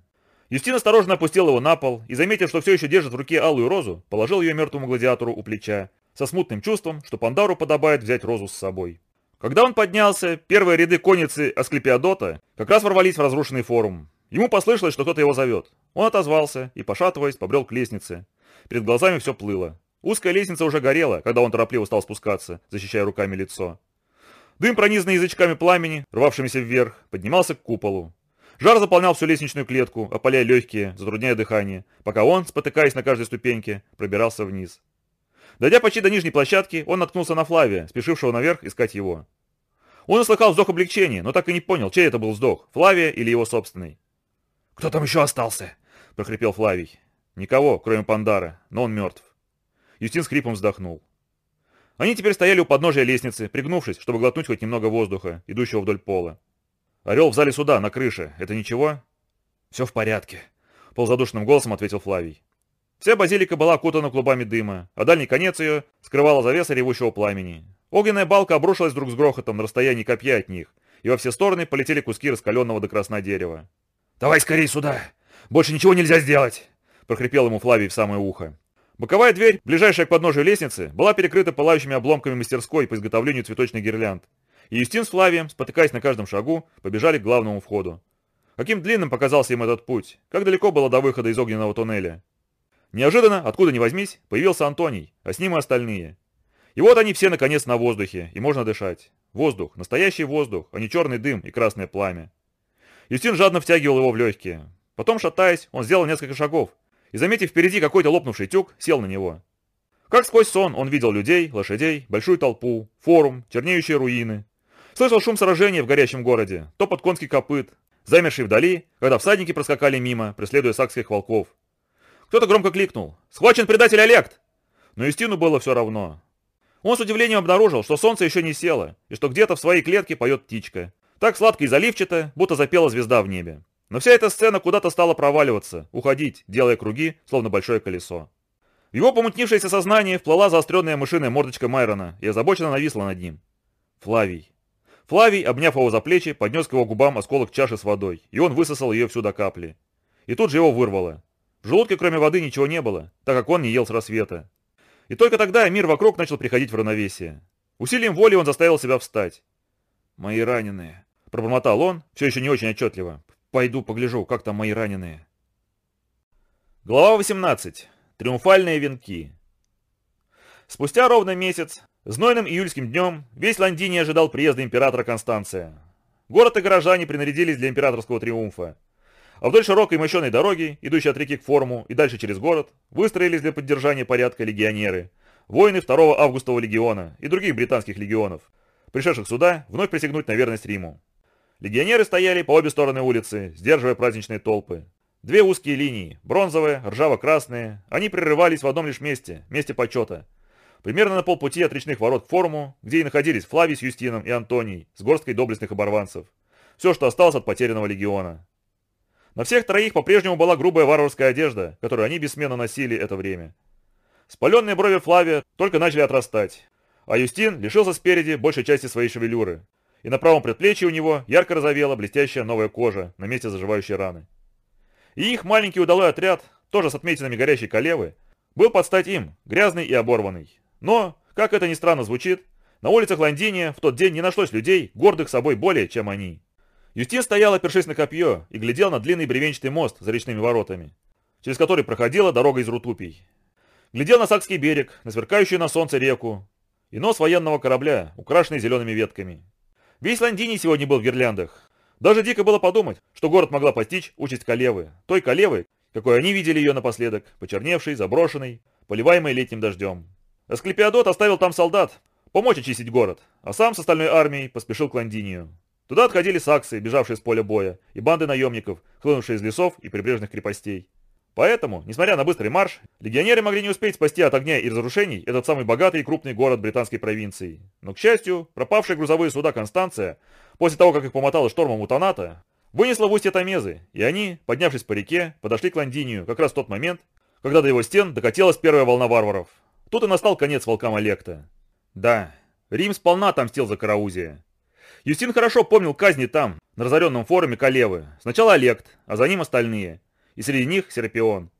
Юстин осторожно опустил его на пол и, заметив, что все еще держит в руке алую розу, положил ее мертвому гладиатору у плеча, со смутным чувством, что Пандару подобает взять розу с собой. Когда он поднялся, первые ряды конницы Асклепиадота как раз ворвались в разрушенный форум. Ему послышалось, что кто-то его зовет. Он отозвался и, пошатываясь, побрел к лестнице. Перед глазами все плыло. Узкая лестница уже горела, когда он торопливо стал спускаться, защищая руками лицо. Дым, пронизанный язычками пламени, рвавшимися вверх, поднимался к куполу. Жар заполнял всю лестничную клетку, опаляя легкие, затрудняя дыхание, пока он, спотыкаясь на каждой ступеньке, пробирался вниз. Дойдя почти до нижней площадки, он наткнулся на Флавия, спешившего наверх искать его. Он услыхал вздох облегчения, но так и не понял, чей это был вздох, Флавия или его собственный. «Кто там еще остался?» – прохрипел Флавий. Никого, кроме Пандара, но он мертв. Юстин с хрипом вздохнул. Они теперь стояли у подножия лестницы, пригнувшись, чтобы глотнуть хоть немного воздуха, идущего вдоль пола. «Орел в зале суда, на крыше. Это ничего?» «Все в порядке», — ползадушным голосом ответил Флавий. Вся базилика была окутана клубами дыма, а дальний конец ее скрывала завеса ревущего пламени. Огненная балка обрушилась друг с грохотом на расстоянии копья от них, и во все стороны полетели куски раскаленного до красна дерева. «Давай скорее сюда! Больше ничего нельзя сделать!» — прохрипел ему Флавий в самое ухо. Боковая дверь, ближайшая к подножию лестницы, была перекрыта пылающими обломками мастерской по изготовлению цветочных гирлянд. И Юстин с Флавием, спотыкаясь на каждом шагу, побежали к главному входу. Каким длинным показался им этот путь, как далеко было до выхода из огненного туннеля. Неожиданно, откуда ни возьмись, появился Антоний, а с ним и остальные. И вот они все наконец на воздухе, и можно дышать. Воздух, настоящий воздух, а не черный дым и красное пламя. Юстин жадно втягивал его в легкие. Потом, шатаясь, он сделал несколько шагов, и, заметив впереди какой-то лопнувший тюк, сел на него. Как сквозь сон он видел людей, лошадей, большую толпу, форум, чернеющие руины. Слышал шум сражения в горящем городе, топот конских копыт, замерший вдали, когда всадники проскакали мимо, преследуя сакских волков. Кто-то громко кликнул «Схвачен предатель Олег!» Но Юстину было все равно. Он с удивлением обнаружил, что солнце еще не село, и что где-то в своей клетке поет птичка. Так сладко и заливчато, будто запела звезда в небе. Но вся эта сцена куда-то стала проваливаться, уходить, делая круги, словно большое колесо. В его помутнившееся сознание вплыла заостренная мышиная мордочка Майрона и озабоченно нависла над ним. Флавий. Флавий, обняв его за плечи, поднес к его губам осколок чаши с водой, и он высосал ее всю до капли. И тут же его вырвало. В желудке кроме воды ничего не было, так как он не ел с рассвета. И только тогда мир вокруг начал приходить в равновесие. Усилием воли он заставил себя встать. «Мои раненые», — пробормотал он, все еще не очень отчетливо. Пойду погляжу, как там мои раненые. Глава 18. Триумфальные венки. Спустя ровно месяц, знойным июльским днем, весь Лондини ожидал приезда императора Констанция. Город и горожане принарядились для императорского триумфа. А вдоль широкой мощеной дороги, идущей от реки к форуму и дальше через город, выстроились для поддержания порядка легионеры, воины 2 августового легиона и других британских легионов, пришедших сюда вновь присягнуть на верность Риму. Легионеры стояли по обе стороны улицы, сдерживая праздничные толпы. Две узкие линии, бронзовые, ржаво-красные, они прерывались в одном лишь месте, месте почета. Примерно на полпути от речных ворот к форуму, где и находились Флавий с Юстином и Антоний, с горсткой доблестных оборванцев. Все, что осталось от потерянного легиона. На всех троих по-прежнему была грубая варварская одежда, которую они бессменно носили это время. Спаленные брови Флавия только начали отрастать, а Юстин лишился спереди большей части своей шевелюры, и на правом предплечье у него ярко разовела блестящая новая кожа на месте заживающей раны. И их маленький удалой отряд, тоже с отметинами горящей калевы, был под стать им, грязный и оборванный. Но, как это ни странно звучит, на улицах Лондиния в тот день не нашлось людей, гордых собой более, чем они. Юстин стоял, опершись на копье, и глядел на длинный бревенчатый мост за речными воротами, через который проходила дорога из Рутупий. Глядел на Сакский берег, на сверкающую на солнце реку, и нос военного корабля, украшенный зелеными ветками. Весь Лондини сегодня был в гирляндах. Даже дико было подумать, что город могла постичь участь Калевы. Той Калевы, какой они видели ее напоследок, почерневшей, заброшенной, поливаемой летним дождем. Асклепиадот оставил там солдат, помочь очистить город, а сам с остальной армией поспешил к Лондинию. Туда отходили саксы, бежавшие с поля боя, и банды наемников, хлынувшие из лесов и прибрежных крепостей. Поэтому, несмотря на быстрый марш, легионеры могли не успеть спасти от огня и разрушений этот самый богатый и крупный город британской провинции. Но, к счастью, пропавшие грузовые суда Констанция, после того, как их помотало штормом у Таната, вынесла в устье Тамезы, и они, поднявшись по реке, подошли к Лондинию как раз в тот момент, когда до его стен докатилась первая волна варваров. Тут и настал конец волкам Олекта. Да, Рим сполна отомстил за Караузия. Юстин хорошо помнил казни там, на разоренном форуме Калевы. Сначала Олект, а за ним остальные – и среди них Серапион.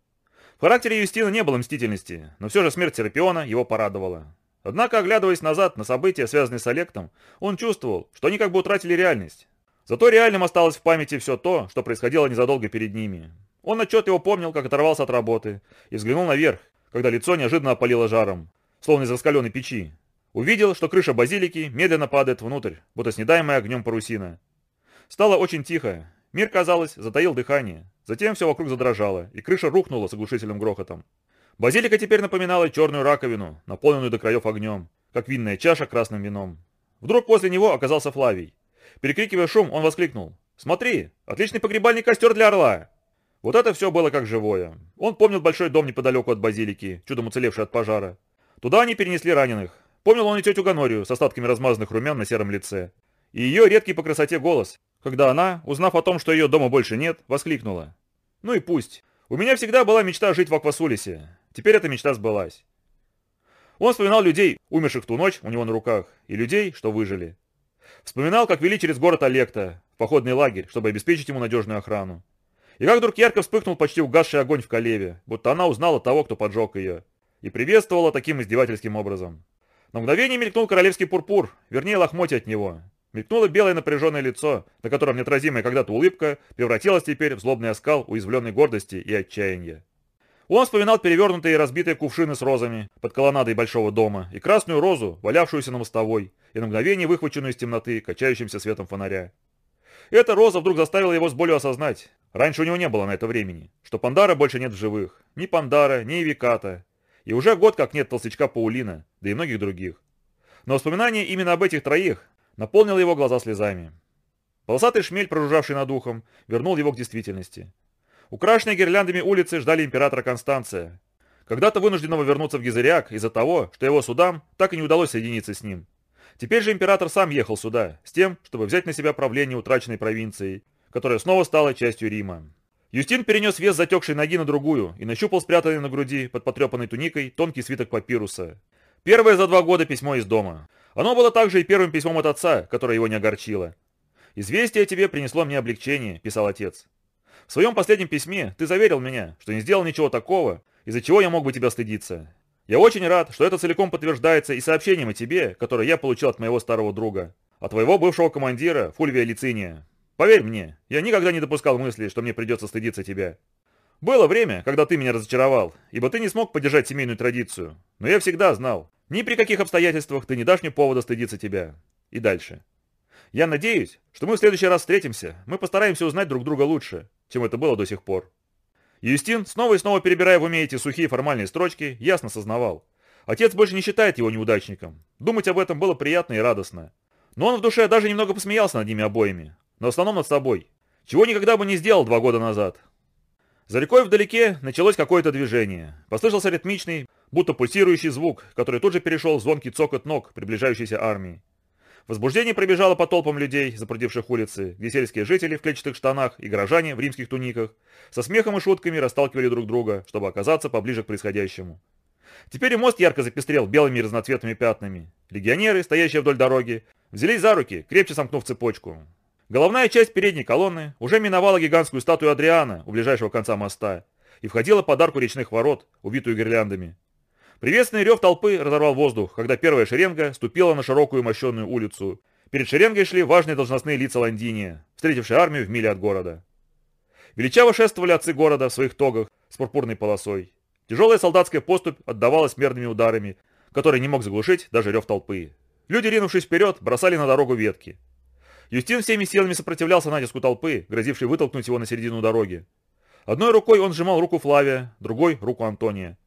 В характере Юстина не было мстительности, но все же смерть Серапиона его порадовала. Однако, оглядываясь назад на события, связанные с Олектом, он чувствовал, что они как бы утратили реальность. Зато реальным осталось в памяти все то, что происходило незадолго перед ними. Он отчетливо помнил, как оторвался от работы, и взглянул наверх, когда лицо неожиданно опалило жаром, словно из раскаленной печи. Увидел, что крыша базилики медленно падает внутрь, будто снедаемая огнем парусина. Стало очень тихо. Мир, казалось, затаил дыхание. Затем все вокруг задрожало, и крыша рухнула с оглушительным грохотом. Базилика теперь напоминала черную раковину, наполненную до краев огнем, как винная чаша красным вином. Вдруг возле него оказался Флавий. Перекрикивая шум, он воскликнул. «Смотри, отличный погребальный костер для орла!» Вот это все было как живое. Он помнил большой дом неподалеку от базилики, чудом уцелевший от пожара. Туда они перенесли раненых. Помнил он и тетю Ганорию с остатками размазанных румян на сером лице. И ее редкий по красоте голос, когда она, узнав о том, что ее дома больше нет, воскликнула. «Ну и пусть. У меня всегда была мечта жить в Аквасулисе. Теперь эта мечта сбылась». Он вспоминал людей, умерших ту ночь у него на руках, и людей, что выжили. Вспоминал, как вели через город Олекта, в походный лагерь, чтобы обеспечить ему надежную охрану. И как вдруг ярко вспыхнул почти угасший огонь в Калеве, будто она узнала того, кто поджег ее, и приветствовала таким издевательским образом. На мгновение мелькнул королевский пурпур, вернее лохмотья от него, Мелькнуло белое напряженное лицо, на котором неотразимая когда-то улыбка превратилась теперь в злобный оскал уязвленной гордости и отчаяния. Он вспоминал перевернутые и разбитые кувшины с розами под колоннадой большого дома и красную розу, валявшуюся на мостовой, и на мгновение выхваченную из темноты, качающимся светом фонаря. Эта роза вдруг заставила его с болью осознать, раньше у него не было на это времени, что Пандара больше нет в живых, ни Пандара, ни Эвиката, и уже год как нет толстячка Паулина, да и многих других. Но воспоминания именно об этих троих, наполнил его глаза слезами. Полосатый шмель, прожужжавший над ухом, вернул его к действительности. Украшенные гирляндами улицы ждали императора Констанция, когда-то вынужденного вернуться в Гизериак из-за того, что его судам так и не удалось соединиться с ним. Теперь же император сам ехал сюда, с тем, чтобы взять на себя правление утраченной провинцией, которая снова стала частью Рима. Юстин перенес вес затекшей ноги на другую и нащупал спрятанный на груди под потрепанной туникой тонкий свиток папируса. Первое за два года письмо из дома. Оно было также и первым письмом от отца, которое его не огорчило. «Известие о тебе принесло мне облегчение», – писал отец. «В своем последнем письме ты заверил меня, что не сделал ничего такого, из-за чего я мог бы тебя стыдиться. Я очень рад, что это целиком подтверждается и сообщением о тебе, которое я получил от моего старого друга, от твоего бывшего командира Фульвия Лициния. Поверь мне, я никогда не допускал мысли, что мне придется стыдиться тебя. Было время, когда ты меня разочаровал, ибо ты не смог поддержать семейную традицию, но я всегда знал, ни при каких обстоятельствах ты не дашь мне повода стыдиться тебя. И дальше. Я надеюсь, что мы в следующий раз встретимся, мы постараемся узнать друг друга лучше, чем это было до сих пор. Юстин, снова и снова перебирая в уме эти сухие формальные строчки, ясно сознавал. Отец больше не считает его неудачником. Думать об этом было приятно и радостно. Но он в душе даже немного посмеялся над ними обоими. Но в основном над собой. Чего никогда бы не сделал два года назад. За рекой вдалеке началось какое-то движение. Послышался ритмичный, будто пульсирующий звук, который тут же перешел в звонкий цокот ног приближающейся армии. Возбуждение пробежало по толпам людей, запрудивших улицы, где сельские жители в клетчатых штанах и горожане в римских туниках со смехом и шутками расталкивали друг друга, чтобы оказаться поближе к происходящему. Теперь мост ярко запестрел белыми разноцветными пятнами. Легионеры, стоящие вдоль дороги, взялись за руки, крепче сомкнув цепочку. Головная часть передней колонны уже миновала гигантскую статую Адриана у ближайшего конца моста и входила под арку речных ворот, увитую гирляндами. Приветственный рев толпы разорвал воздух, когда первая шеренга ступила на широкую мощенную улицу. Перед шеренгой шли важные должностные лица Лондиния, встретившие армию в миле от города. Величаво шествовали отцы города в своих тогах с пурпурной полосой. Тяжелая солдатская поступь отдавалась мерными ударами, которые не мог заглушить даже рев толпы. Люди, ринувшись вперед, бросали на дорогу ветки. Юстин всеми силами сопротивлялся натиску толпы, грозившей вытолкнуть его на середину дороги. Одной рукой он сжимал руку Флавия, другой – руку Антония.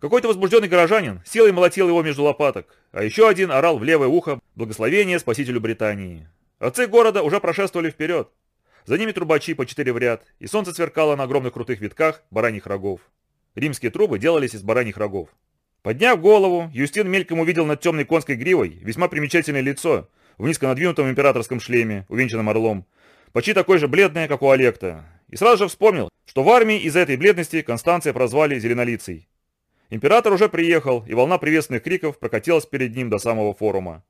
Какой-то возбужденный горожанин силой молотил его между лопаток, а еще один орал в левое ухо благословение спасителю Британии. Отцы города уже прошествовали вперед. За ними трубачи по четыре в ряд, и солнце сверкало на огромных крутых витках бараньих рогов. Римские трубы делались из бараньих рогов. Подняв голову, Юстин мельком увидел над темной конской гривой весьма примечательное лицо в низко надвинутом императорском шлеме, увенчанном орлом, почти такой же бледное, как у Олекта, и сразу же вспомнил, что в армии из-за этой бледности Констанция прозвали Зеленолицей. Император уже приехал, и волна приветственных криков прокатилась перед ним до самого форума.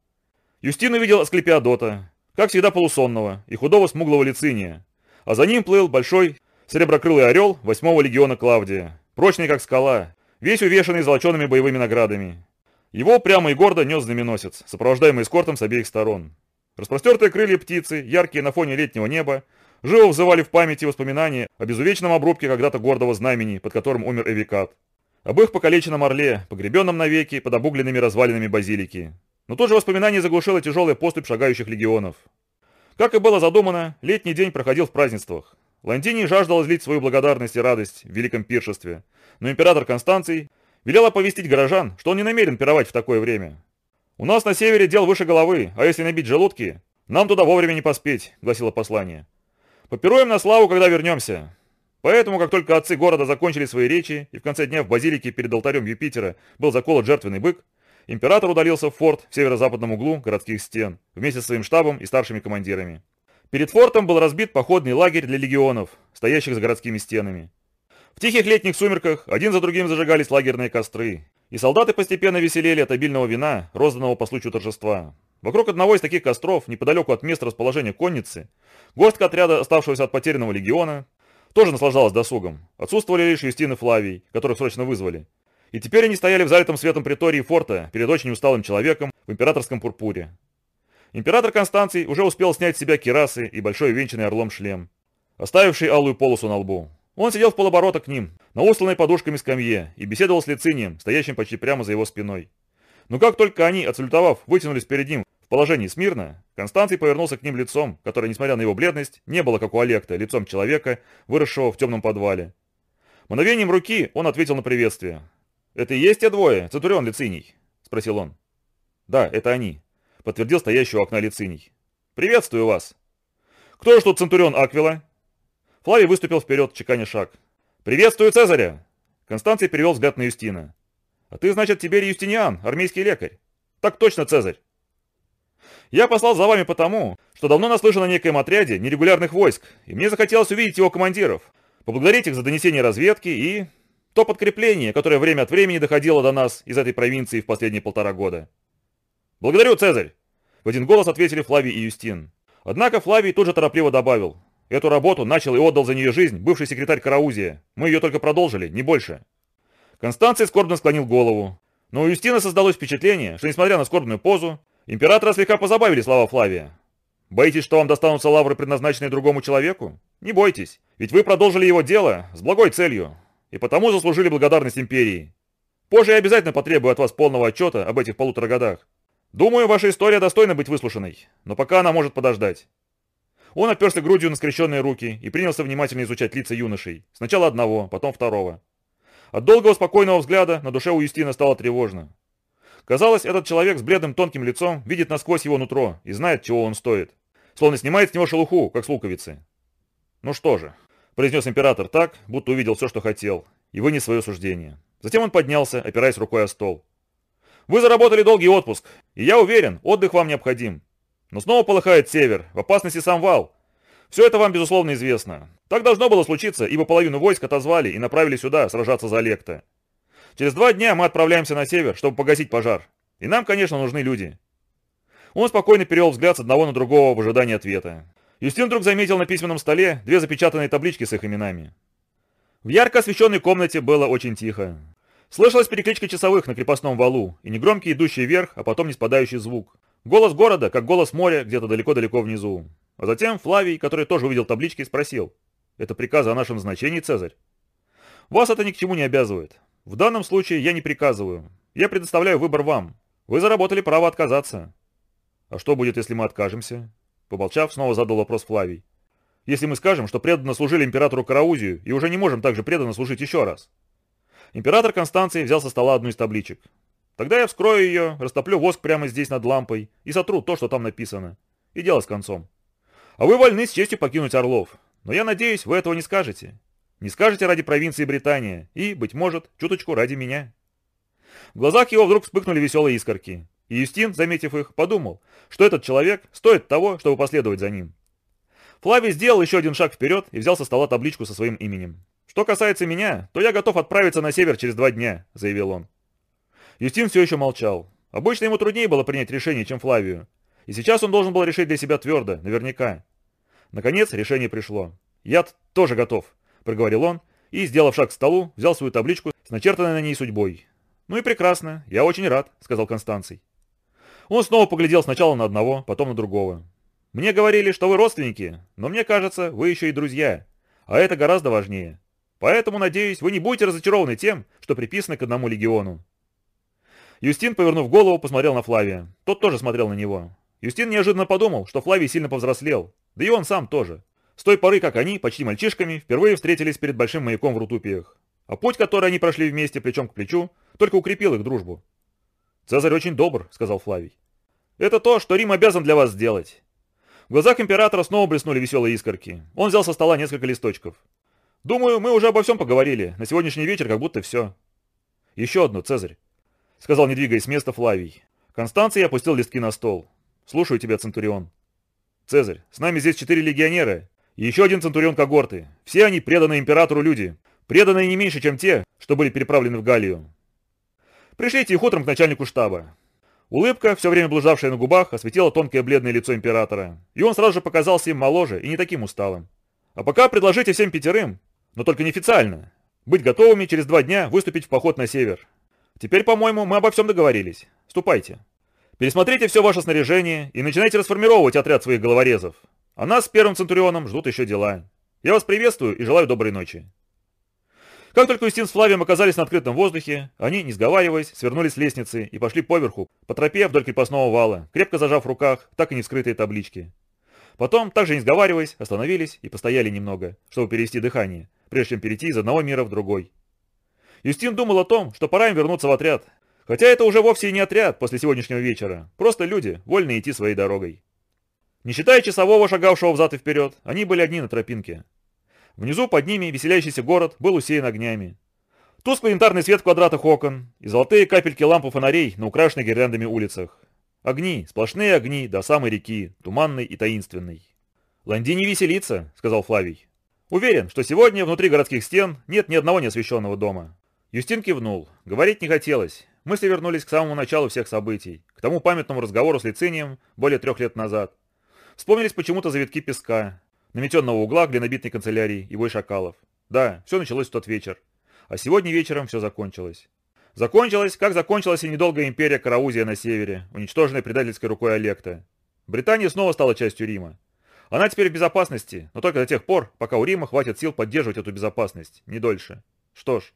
Юстин увидел Асклепиадота, как всегда полусонного, и худого смуглого лициния, а за ним плыл большой сереброкрылый орел восьмого легиона Клавдия, прочный как скала, весь увешанный золочеными боевыми наградами. Его прямо и гордо нес знаменосец, сопровождаемый эскортом с обеих сторон. Распростертые крылья птицы, яркие на фоне летнего неба, живо взывали в памяти воспоминания о безувечном обрубке когда-то гордого знамени, под которым умер Эвикат. Об их покалеченном орле, погребенном навеки под обугленными развалинами базилики. Но тут же воспоминание заглушило тяжелая поступь шагающих легионов. Как и было задумано, летний день проходил в празднествах. Лантиний жаждал излить свою благодарность и радость в великом пиршестве, но император Констанций велел оповестить горожан, что он не намерен пировать в такое время. «У нас на севере дел выше головы, а если набить желудки, нам туда вовремя не поспеть», — гласило послание. «Попируем на славу, когда вернемся. Поэтому, как только отцы города закончили свои речи, и в конце дня в базилике перед алтарем Юпитера был заколот жертвенный бык, император удалился в форт в северо-западном углу городских стен, вместе со своим штабом и старшими командирами. Перед фортом был разбит походный лагерь для легионов, стоящих за городскими стенами. В тихих летних сумерках один за другим зажигались лагерные костры, и солдаты постепенно веселели от обильного вина, розданного по случаю торжества. Вокруг одного из таких костров, неподалеку от места расположения конницы, горстка отряда, оставшегося от потерянного легиона, тоже наслаждалась досугом. Отсутствовали лишь Юстин и Флавий, которых срочно вызвали. И теперь они стояли в залитом светом притории форта перед очень усталым человеком в императорском пурпуре. Император Констанций уже успел снять с себя кирасы и большой венчанный орлом шлем, оставивший алую полосу на лбу. Он сидел в полоборота к ним, на устланной подушками скамье, и беседовал с Лицинием, стоящим почти прямо за его спиной. Но как только они, отсалютовав, вытянулись перед ним в положении смирно, Констанций повернулся к ним лицом, которое, несмотря на его бледность, не было, как у Олекта, лицом человека, выросшего в темном подвале. Мгновением руки он ответил на приветствие. «Это и есть те двое, Центурион Лициний?» – спросил он. «Да, это они», – подтвердил стоящий у окна Лициний. «Приветствую вас!» «Кто же тут Центурион Аквила?» Флавий выступил вперед, чеканя шаг. «Приветствую Цезаря!» Констанций перевел взгляд на Юстина. «А ты, значит, теперь Юстиниан, армейский лекарь?» «Так точно, Цезарь!» «Я послал за вами потому, что давно наслышан о некоем отряде нерегулярных войск, и мне захотелось увидеть его командиров, поблагодарить их за донесение разведки и... то подкрепление, которое время от времени доходило до нас из этой провинции в последние полтора года». «Благодарю, Цезарь!» В один голос ответили Флавий и Юстин. Однако Флавий тут же торопливо добавил. Эту работу начал и отдал за нее жизнь бывший секретарь Караузия. Мы ее только продолжили, не больше. Констанций скорбно склонил голову. Но у Юстина создалось впечатление, что несмотря на скорбную позу, императора слегка позабавили слова Флавия. Боитесь, что вам достанутся лавры, предназначенные другому человеку? Не бойтесь, ведь вы продолжили его дело с благой целью, и потому заслужили благодарность империи. Позже я обязательно потребую от вас полного отчета об этих полутора годах. Думаю, ваша история достойна быть выслушанной, но пока она может подождать. Он оперся грудью на скрещенные руки и принялся внимательно изучать лица юношей. Сначала одного, потом второго. От долгого спокойного взгляда на душе у Юстина стало тревожно. Казалось, этот человек с бледным тонким лицом видит насквозь его нутро и знает, чего он стоит. Словно снимает с него шелуху, как с луковицы. «Ну что же», — произнес император так, будто увидел все, что хотел, и вынес свое суждение. Затем он поднялся, опираясь рукой о стол. «Вы заработали долгий отпуск, и я уверен, отдых вам необходим. Но снова полыхает север, в опасности сам вал. Все это вам, безусловно, известно. Так должно было случиться, ибо половину войск отозвали и направили сюда сражаться за Лекта. Через два дня мы отправляемся на север, чтобы погасить пожар. И нам, конечно, нужны люди. Он спокойно перевел взгляд с одного на другого в ожидании ответа. Юстин вдруг заметил на письменном столе две запечатанные таблички с их именами. В ярко освещенной комнате было очень тихо. Слышалась перекличка часовых на крепостном валу и негромкий идущий вверх, а потом не спадающий звук. Голос города, как голос моря, где-то далеко-далеко внизу. А затем Флавий, который тоже увидел таблички, спросил. «Это приказы о нашем значении, Цезарь?» «Вас это ни к чему не обязывает. В данном случае я не приказываю. Я предоставляю выбор вам. Вы заработали право отказаться». «А что будет, если мы откажемся?» Поболчав, снова задал вопрос Флавий. «Если мы скажем, что преданно служили императору Караузию и уже не можем также преданно служить еще раз?» Император Констанций взял со стола одну из табличек. Тогда я вскрою ее, растоплю воск прямо здесь над лампой и сотру то, что там написано. и дело с концом. А вы вольны с честью покинуть Орлов. Но я надеюсь, вы этого не скажете. Не скажете ради провинции Британия и, быть может, чуточку ради меня. В глазах его вдруг вспыхнули веселые искорки, и Юстин, заметив их, подумал, что этот человек стоит того, чтобы последовать за ним. Флавий сделал еще один шаг вперед и взял со стола табличку со своим именем. «Что касается меня, то я готов отправиться на север через два дня», — заявил он. Юстин все еще молчал. Обычно ему труднее было принять решение, чем Флавию. И сейчас он должен был решить для себя твердо, наверняка. Наконец решение пришло. «Я тоже готов», — проговорил он, и, сделав шаг к столу, взял свою табличку с начертанной на ней судьбой. «Ну и прекрасно, я очень рад», — сказал Констанций. Он снова поглядел сначала на одного, потом на другого. «Мне говорили, что вы родственники, но мне кажется, вы еще и друзья. А это гораздо важнее. Поэтому, надеюсь, вы не будете разочарованы тем, что приписаны к одному легиону». Юстин, повернув голову, посмотрел на Флавия. Тот тоже смотрел на него. Юстин неожиданно подумал, что Флавий сильно повзрослел. Да и он сам тоже. С той поры, как они, почти мальчишками, впервые встретились перед большим маяком в Рутупиях. А путь, который они прошли вместе плечом к плечу, только укрепил их дружбу. «Цезарь очень добр», — сказал Флавий. «Это то, что Рим обязан для вас сделать». В глазах императора снова блеснули веселые искорки. Он взял со стола несколько листочков. «Думаю, мы уже обо всем поговорили. На сегодняшний вечер как будто все». «Еще одно, Цезарь», — сказал, не двигаясь с места Флавий. Констанций опустил листки на стол. «Слушаю тебя, Центурион». «Цезарь, с нами здесь четыре легионера и еще один Центурион когорты. Все они преданные императору люди. Преданные не меньше, чем те, что были переправлены в Галлию. Пришлите их утром к начальнику штаба. Улыбка, все время блуждавшая на губах, осветила тонкое бледное лицо императора, и он сразу же показался им моложе и не таким усталым. А пока предложите всем пятерым, но только неофициально, быть готовыми через два дня выступить в поход на север. Теперь, по-моему, мы обо всем договорились. Ступайте. Пересмотрите все ваше снаряжение и начинайте расформировать отряд своих головорезов. А нас с первым Центурионом ждут еще дела. Я вас приветствую и желаю доброй ночи. Как только Устин с Флавием оказались на открытом воздухе, они, не сговариваясь, свернулись с лестницы и пошли поверху, по тропе вдоль крепостного вала, крепко зажав в руках так и не вскрытые таблички. Потом, также не сговариваясь, остановились и постояли немного, чтобы перевести дыхание, прежде чем перейти из одного мира в другой. Юстин думал о том, что пора им вернуться в отряд. Хотя это уже вовсе и не отряд после сегодняшнего вечера, просто люди, вольные идти своей дорогой. Не считая часового, шагавшего взад и вперед, они были одни на тропинке. Внизу под ними веселящийся город был усеян огнями. Тусклый янтарный свет в квадратах окон и золотые капельки ламп фонарей на украшенных гирляндами улицах. Огни, сплошные огни до самой реки, туманной и таинственной. «Ланди не веселится», — сказал Флавий. «Уверен, что сегодня внутри городских стен нет ни одного неосвещенного дома». Юстин кивнул. Говорить не хотелось. Мысли вернулись к самому началу всех событий, к тому памятному разговору с Лицинием более трех лет назад. Вспомнились почему-то завитки песка, наметенного угла глинобитной канцелярии и вой шакалов. Да, все началось в тот вечер. А сегодня вечером все закончилось. Закончилось, как закончилась и недолгая империя Караузия на севере, уничтоженная предательской рукой Олекта. Британия снова стала частью Рима. Она теперь в безопасности, но только до тех пор, пока у Рима хватит сил поддерживать эту безопасность, не дольше. Что ж,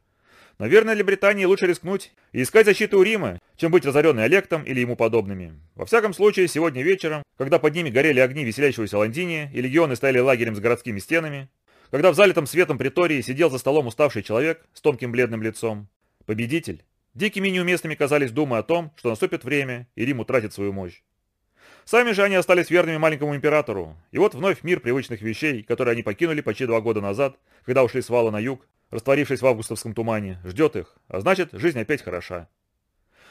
Наверное, для Британии лучше рискнуть и искать защиту у Рима, чем быть разоренной Олектом или ему подобными. Во всяком случае, сегодня вечером, когда под ними горели огни веселящегося Лондиния и легионы стояли лагерем с городскими стенами, когда в залитом светом притории сидел за столом уставший человек с тонким бледным лицом, победитель, дикими неуместными казались думы о том, что наступит время, и Рим утратит свою мощь. Сами же они остались верными маленькому императору, и вот вновь мир привычных вещей, которые они покинули почти два года назад, когда ушли с вала на юг, растворившись в августовском тумане, ждет их, а значит, жизнь опять хороша.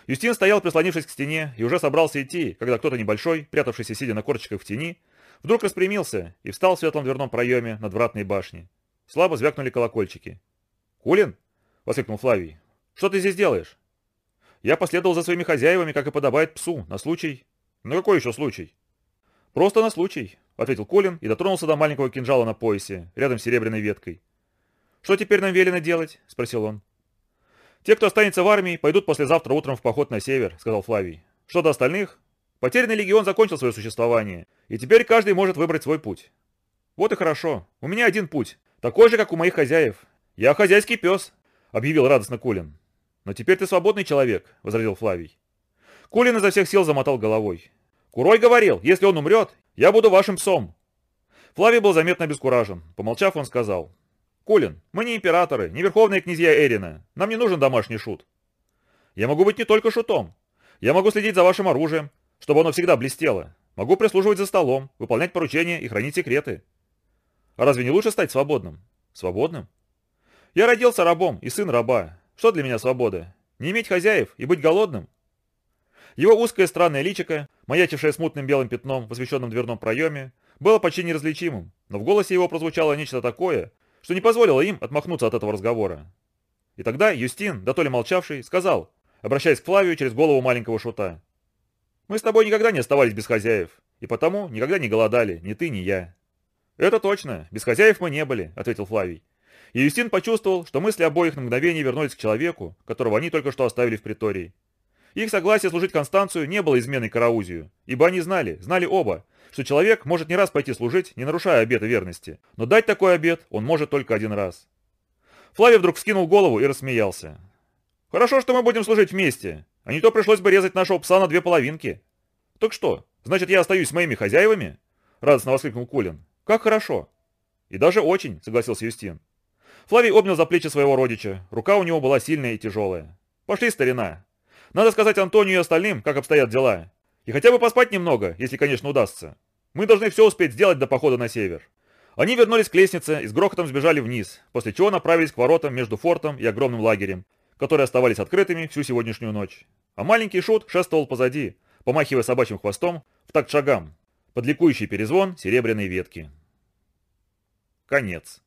Юстин стоял, прислонившись к стене, и уже собрался идти, когда кто-то небольшой, прятавшийся сидя на корточках в тени, вдруг распрямился и встал в светлом дверном проеме над вратной башней. Слабо звякнули колокольчики. «Кулин?» — воскликнул Флавий. «Что ты здесь делаешь?» «Я последовал за своими хозяевами, как и подобает псу, на случай...» «На какой еще случай?» «Просто на случай», — ответил Колин и дотронулся до маленького кинжала на поясе, рядом с серебряной веткой. «Что теперь нам велено делать?» – спросил он. «Те, кто останется в армии, пойдут послезавтра утром в поход на север», – сказал Флавий. «Что до остальных? Потерянный легион закончил свое существование, и теперь каждый может выбрать свой путь». «Вот и хорошо. У меня один путь, такой же, как у моих хозяев. Я хозяйский пес», – объявил радостно Кулин. «Но теперь ты свободный человек», – возразил Флавий. Кулин изо всех сил замотал головой. «Курой говорил, если он умрет, я буду вашим псом». Флавий был заметно обескуражен. Помолчав, он сказал. «Колин, мы не императоры, не верховные князья Эрина. Нам не нужен домашний шут». «Я могу быть не только шутом. Я могу следить за вашим оружием, чтобы оно всегда блестело. Могу прислуживать за столом, выполнять поручения и хранить секреты. А разве не лучше стать свободным? Свободным? Я родился рабом и сын раба. Что для меня свобода? Не иметь хозяев и быть голодным? Его узкое странное личико, маячившее смутным белым пятном в освещенном дверном проеме, было почти неразличимым, но в голосе его прозвучало нечто такое, что не позволило им отмахнуться от этого разговора. И тогда Юстин, да то ли молчавший, сказал, обращаясь к Флавию через голову маленького шута. «Мы с тобой никогда не оставались без хозяев, и потому никогда не голодали, ни ты, ни я». «Это точно, без хозяев мы не были», — ответил Флавий. И Юстин почувствовал, что мысли обоих на мгновение вернулись к человеку, которого они только что оставили в притории. Их согласие служить Констанцию не было изменой Караузию, ибо они знали, знали оба, что человек может не раз пойти служить, не нарушая обета верности, но дать такой обет он может только один раз. Флавий вдруг вскинул голову и рассмеялся. «Хорошо, что мы будем служить вместе, а не то пришлось бы резать нашего пса на две половинки». «Так что, значит, я остаюсь с моими хозяевами?» — радостно воскликнул Кулин. «Как хорошо!» «И даже очень», — согласился Юстин. Флавий обнял за плечи своего родича, рука у него была сильная и тяжелая. «Пошли, старина, надо сказать Антонию и остальным, как обстоят дела. И хотя бы поспать немного, если, конечно, удастся. Мы должны все успеть сделать до похода на север. Они вернулись к лестнице и с грохотом сбежали вниз, после чего направились к воротам между фортом и огромным лагерем, которые оставались открытыми всю сегодняшнюю ночь. А маленький шут шествовал позади, помахивая собачьим хвостом в такт шагам, под ликующий перезвон серебряной ветки. Конец.